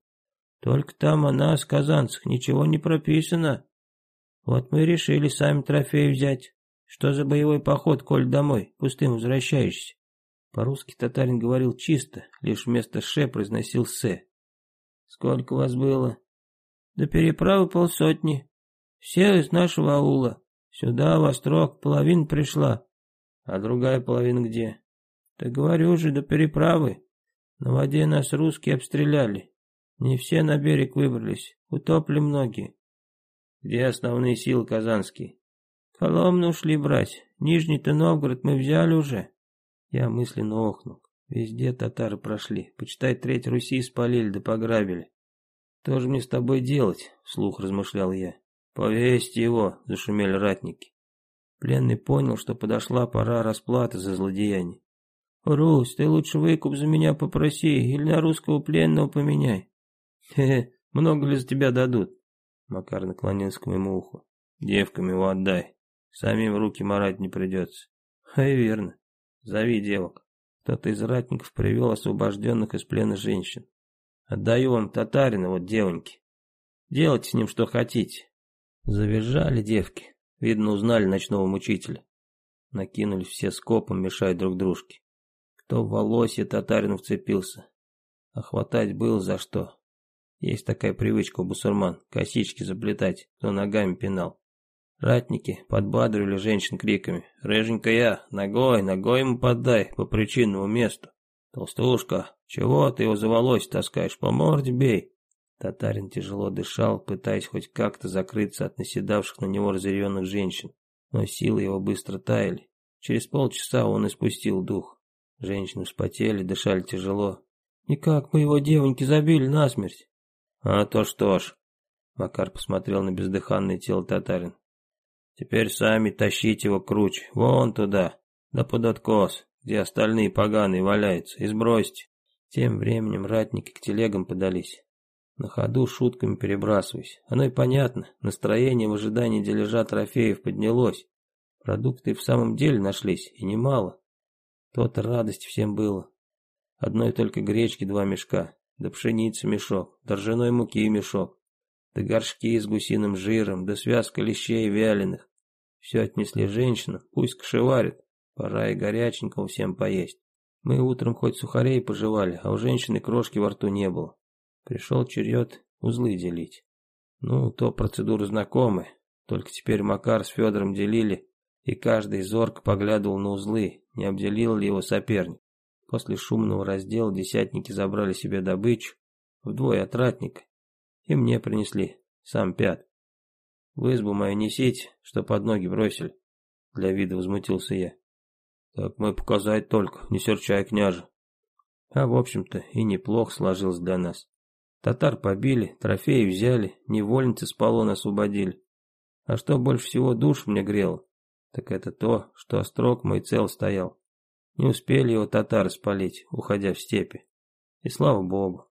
Только там о нас, казанцах, ничего не прописано. Вот мы решили сами трофей взять. Что за боевой поход, коль домой, пустым возвращаешься? По-русски татарин говорил чисто, лишь вместо «ше» произносил «се». Сколько вас было? До переправы полсотни. Все из нашего аула. Сюда, в Острог, половина пришла. А другая половина где? Да говорю же, до переправы. На воде нас русские обстреляли. Не все на берег выбрались, утопли многие. Где основные силы казанские? Коломну ушли брать. Нижний-то Новгород мы взяли уже. Я мысленно охнул. Везде татары прошли. Почитай, треть Руси спалили да пограбили. Что же мне с тобой делать? Вслух размышлял я. Повесьте его, зашумели ратники. Пленный понял, что подошла пора расплаты за злодеяние. «Русь, ты лучше выкуп за меня попроси или на русского пленного поменяй». «Хе-хе, много ли за тебя дадут?» Макар наклонился к моему уху. «Девкам его отдай. Самим руки марать не придется». «А и верно. Зови девок». Кто-то из ратников привел освобожденных из плена женщин. «Отдаю вам татарина, вот девоньки. Делайте с ним что хотите». Завизжали девки. Видно, узнали ночного мучителя. Накинулись все скопом, мешая друг дружке. Кто в волосье татарин вцепился. А хватать было за что. Есть такая привычка у бусурман, косички заплетать, кто ногами пинал. Ратники подбадривали женщин криками «Рыженькая, ногой, ногой ему подай, по причинному месту!» «Толстушка, чего ты его за волось таскаешь, по морде бей!» Татарин тяжело дышал, пытаясь хоть как-то закрыться от наседавших на него разъяренных женщин, но силы его быстро таяли. Через полчаса он испустил дух. Женщины вспотели, дышали тяжело. «Никак мы его девоньки забили насмерть!» «А то что ж», — Макар посмотрел на бездыханное тело татарин. «Теперь сами тащите его круч, вон туда, да под откос, где остальные поганые валяются, и сбросьте». Тем временем ратники к телегам подались. На ходу шутками перебрасываясь. Оно и понятно, настроение в ожидании дележа трофеев поднялось. Продукты в самом деле нашлись, и немало. То-то радость всем было. Одной только гречки два мешка, да пшеницы мешок, да ржаной муки мешок, да горшки с гусиным жиром, да связка лещей вяленых. Все отнесли женщинам, пусть кошеварят, пора и горяченького всем поесть. Мы утром хоть сухарей пожевали, а у женщины крошки во рту не было. Пришел черед узлы делить. Ну, то процедура знакомая, только теперь Макар с Федором делили, и каждый зорко поглядывал на узлы, не обделил ли его соперник. После шумного раздела десятники забрали себе добычу, вдвое от ратника, и мне принесли, сам пят. В избу мою несите, что под ноги бросили. Для вида возмутился я. Так мы показать только, не серчай, княже. А в общем-то и неплохо сложилось для нас. Татар побили, трофеи взяли, невольницы с полона освободили. А что больше всего душ мне грело, так это то, что острог мой цел стоял. Не успели его татары спалить, уходя в степи. И слава богу.